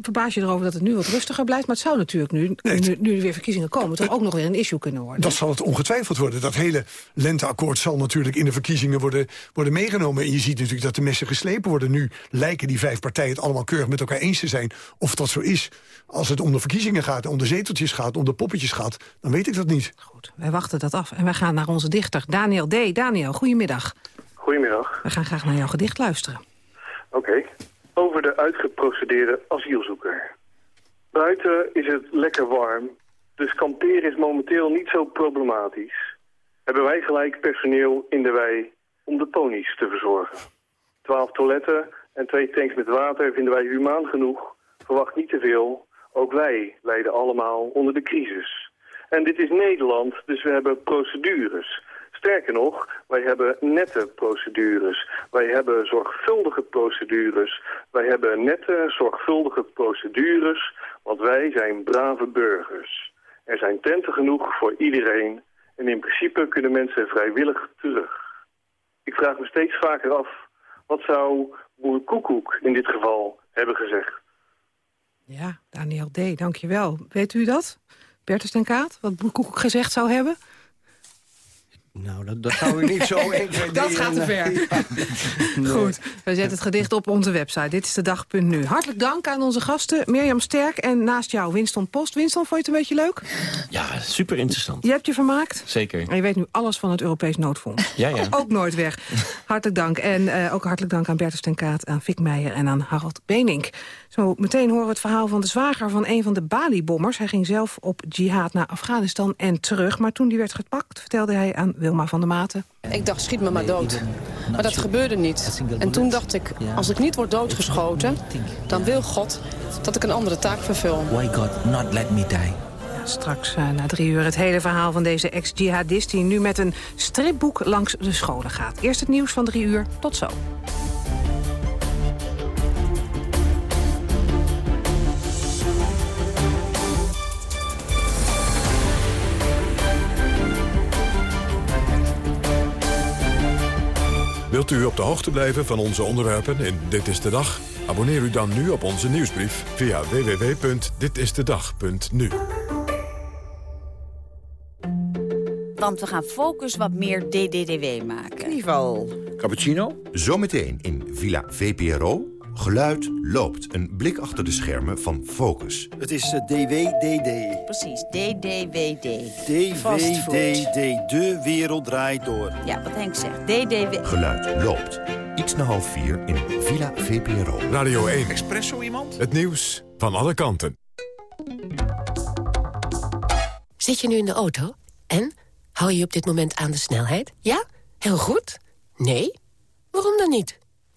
verbaas je erover dat het nu wat rustiger blijft. Maar het zou natuurlijk nu, nu, nu er weer verkiezingen komen... toch ook nog weer een issue kunnen worden. Dat zal het ongetwijfeld worden. Dat hele lenteakkoord zal natuurlijk in de verkiezingen worden, worden meegenomen. En je ziet natuurlijk dat de messen geslepen worden. Nu lijken die vijf partijen het allemaal keurig met elkaar eens te zijn. Of dat zo is. Als het om de verkiezingen gaat, om de zeteltjes gaat, om de poppetjes gaat... dan weet ik dat niet. Wij wachten dat af. En wij gaan naar onze dichter, Daniel D. Daniel, goedemiddag. Goedemiddag. We gaan graag naar jouw gedicht luisteren. Oké. Over de uitgeprocedeerde asielzoeker. Buiten is het lekker warm, dus kamperen is momenteel niet zo problematisch. Hebben wij gelijk personeel in de wei om de ponies te verzorgen. Twaalf toiletten en twee tanks met water vinden wij humaan genoeg. Verwacht niet te veel. Ook wij lijden allemaal onder de crisis. En dit is Nederland, dus we hebben procedures. Sterker nog, wij hebben nette procedures. Wij hebben zorgvuldige procedures. Wij hebben nette, zorgvuldige procedures, want wij zijn brave burgers. Er zijn tenten genoeg voor iedereen en in principe kunnen mensen vrijwillig terug. Ik vraag me steeds vaker af, wat zou boer Koekoek in dit geval hebben gezegd? Ja, Daniel D., dankjewel. Weet u dat? Bertus ten Kaat, wat Boerkoek gezegd zou hebben? Nou, dat, dat zou ik niet zo 1, 2, 3... Dat gaat te ver. Goed, we zetten het gedicht op onze website. Dit is de dag.nu. Hartelijk dank aan onze gasten Mirjam Sterk en naast jou Winston Post. Winston, vond je het een beetje leuk? Ja, super interessant. Je hebt je vermaakt? Zeker. En je weet nu alles van het Europees Noodfonds. Ja, ja. Ook nooit weg. Hartelijk dank. En eh, ook hartelijk dank aan Bertus ten Kaat, aan Fik Meijer en aan Harald Benink. Zo meteen horen we het verhaal van de zwager van een van de Bali-bommers. Hij ging zelf op jihad naar Afghanistan en terug. Maar toen die werd gepakt, vertelde hij aan Wilma van der Maten. Ik dacht, schiet me maar dood. Maar dat gebeurde niet. En toen dacht ik, als ik niet word doodgeschoten... dan wil God dat ik een andere taak vervul. Why God not let me die? Straks eh, na drie uur het hele verhaal van deze ex-jihadist... die nu met een stripboek langs de scholen gaat. Eerst het nieuws van drie uur. Tot zo. Wilt u op de hoogte blijven van onze onderwerpen in Dit is de Dag? Abonneer u dan nu op onze nieuwsbrief via www.ditistedag.nu. Want we gaan Focus wat meer DDDW maken. Knieval. Cappuccino? Zometeen in Villa VPRO. Geluid loopt. Een blik achter de schermen van Focus. Het is eh, DWDD. Precies, DDWD. DWDD. De wereld draait door. Ja, wat Henk zegt. DDW. Geluid loopt. Iets na half vier in Villa VPRO. Radio 1. Espresso iemand? Het nieuws van alle kanten. Zit je nu in de auto? En? Hou je op dit moment aan de snelheid? Ja? Heel goed? Nee? Waarom dan niet?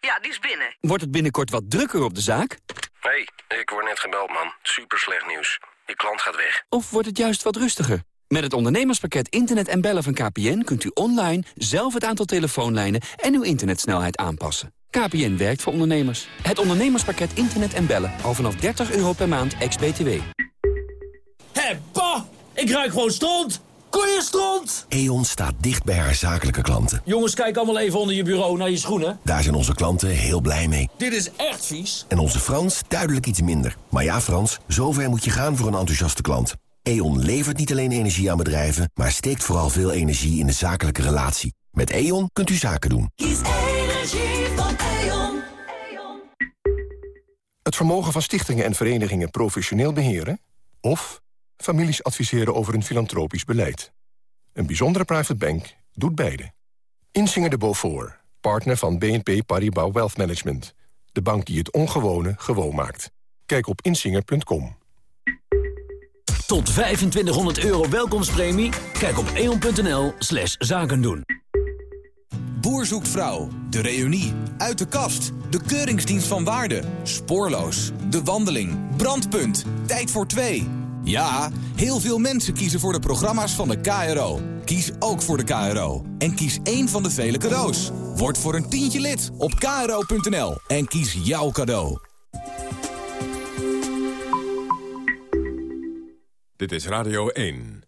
Ja, die is binnen. Wordt het binnenkort wat drukker op de zaak? hey, ik word net gebeld, man. Super slecht nieuws. Die klant gaat weg. Of wordt het juist wat rustiger? Met het ondernemerspakket Internet en Bellen van KPN... kunt u online zelf het aantal telefoonlijnen en uw internetsnelheid aanpassen. KPN werkt voor ondernemers. Het ondernemerspakket Internet en Bellen. Al vanaf 30 euro per maand, ex-BTW. Hé, pa! Ik ruik gewoon stront! Koeienstront! E.ON staat dicht bij haar zakelijke klanten. Jongens, kijk allemaal even onder je bureau naar je schoenen. Daar zijn onze klanten heel blij mee. Dit is echt vies. En onze Frans duidelijk iets minder. Maar ja, Frans, zover moet je gaan voor een enthousiaste klant. E.ON levert niet alleen energie aan bedrijven... maar steekt vooral veel energie in de zakelijke relatie. Met E.ON kunt u zaken doen. Kies energie van E.ON. Het vermogen van stichtingen en verenigingen professioneel beheren... of families adviseren over een filantropisch beleid. Een bijzondere private bank doet beide. Insinger de Beaufort, partner van BNP Paribas Wealth Management. De bank die het ongewone gewoon maakt. Kijk op insinger.com. Tot 2500 euro welkomstpremie? Kijk op eon.nl slash zakendoen. Boer zoekt vrouw, de reunie, uit de kast, de keuringsdienst van waarde, spoorloos, de wandeling, brandpunt, tijd voor twee... Ja, heel veel mensen kiezen voor de programma's van de KRO. Kies ook voor de KRO. En kies één van de vele cadeaus. Word voor een tientje lid op kro.nl en kies jouw cadeau. Dit is Radio 1.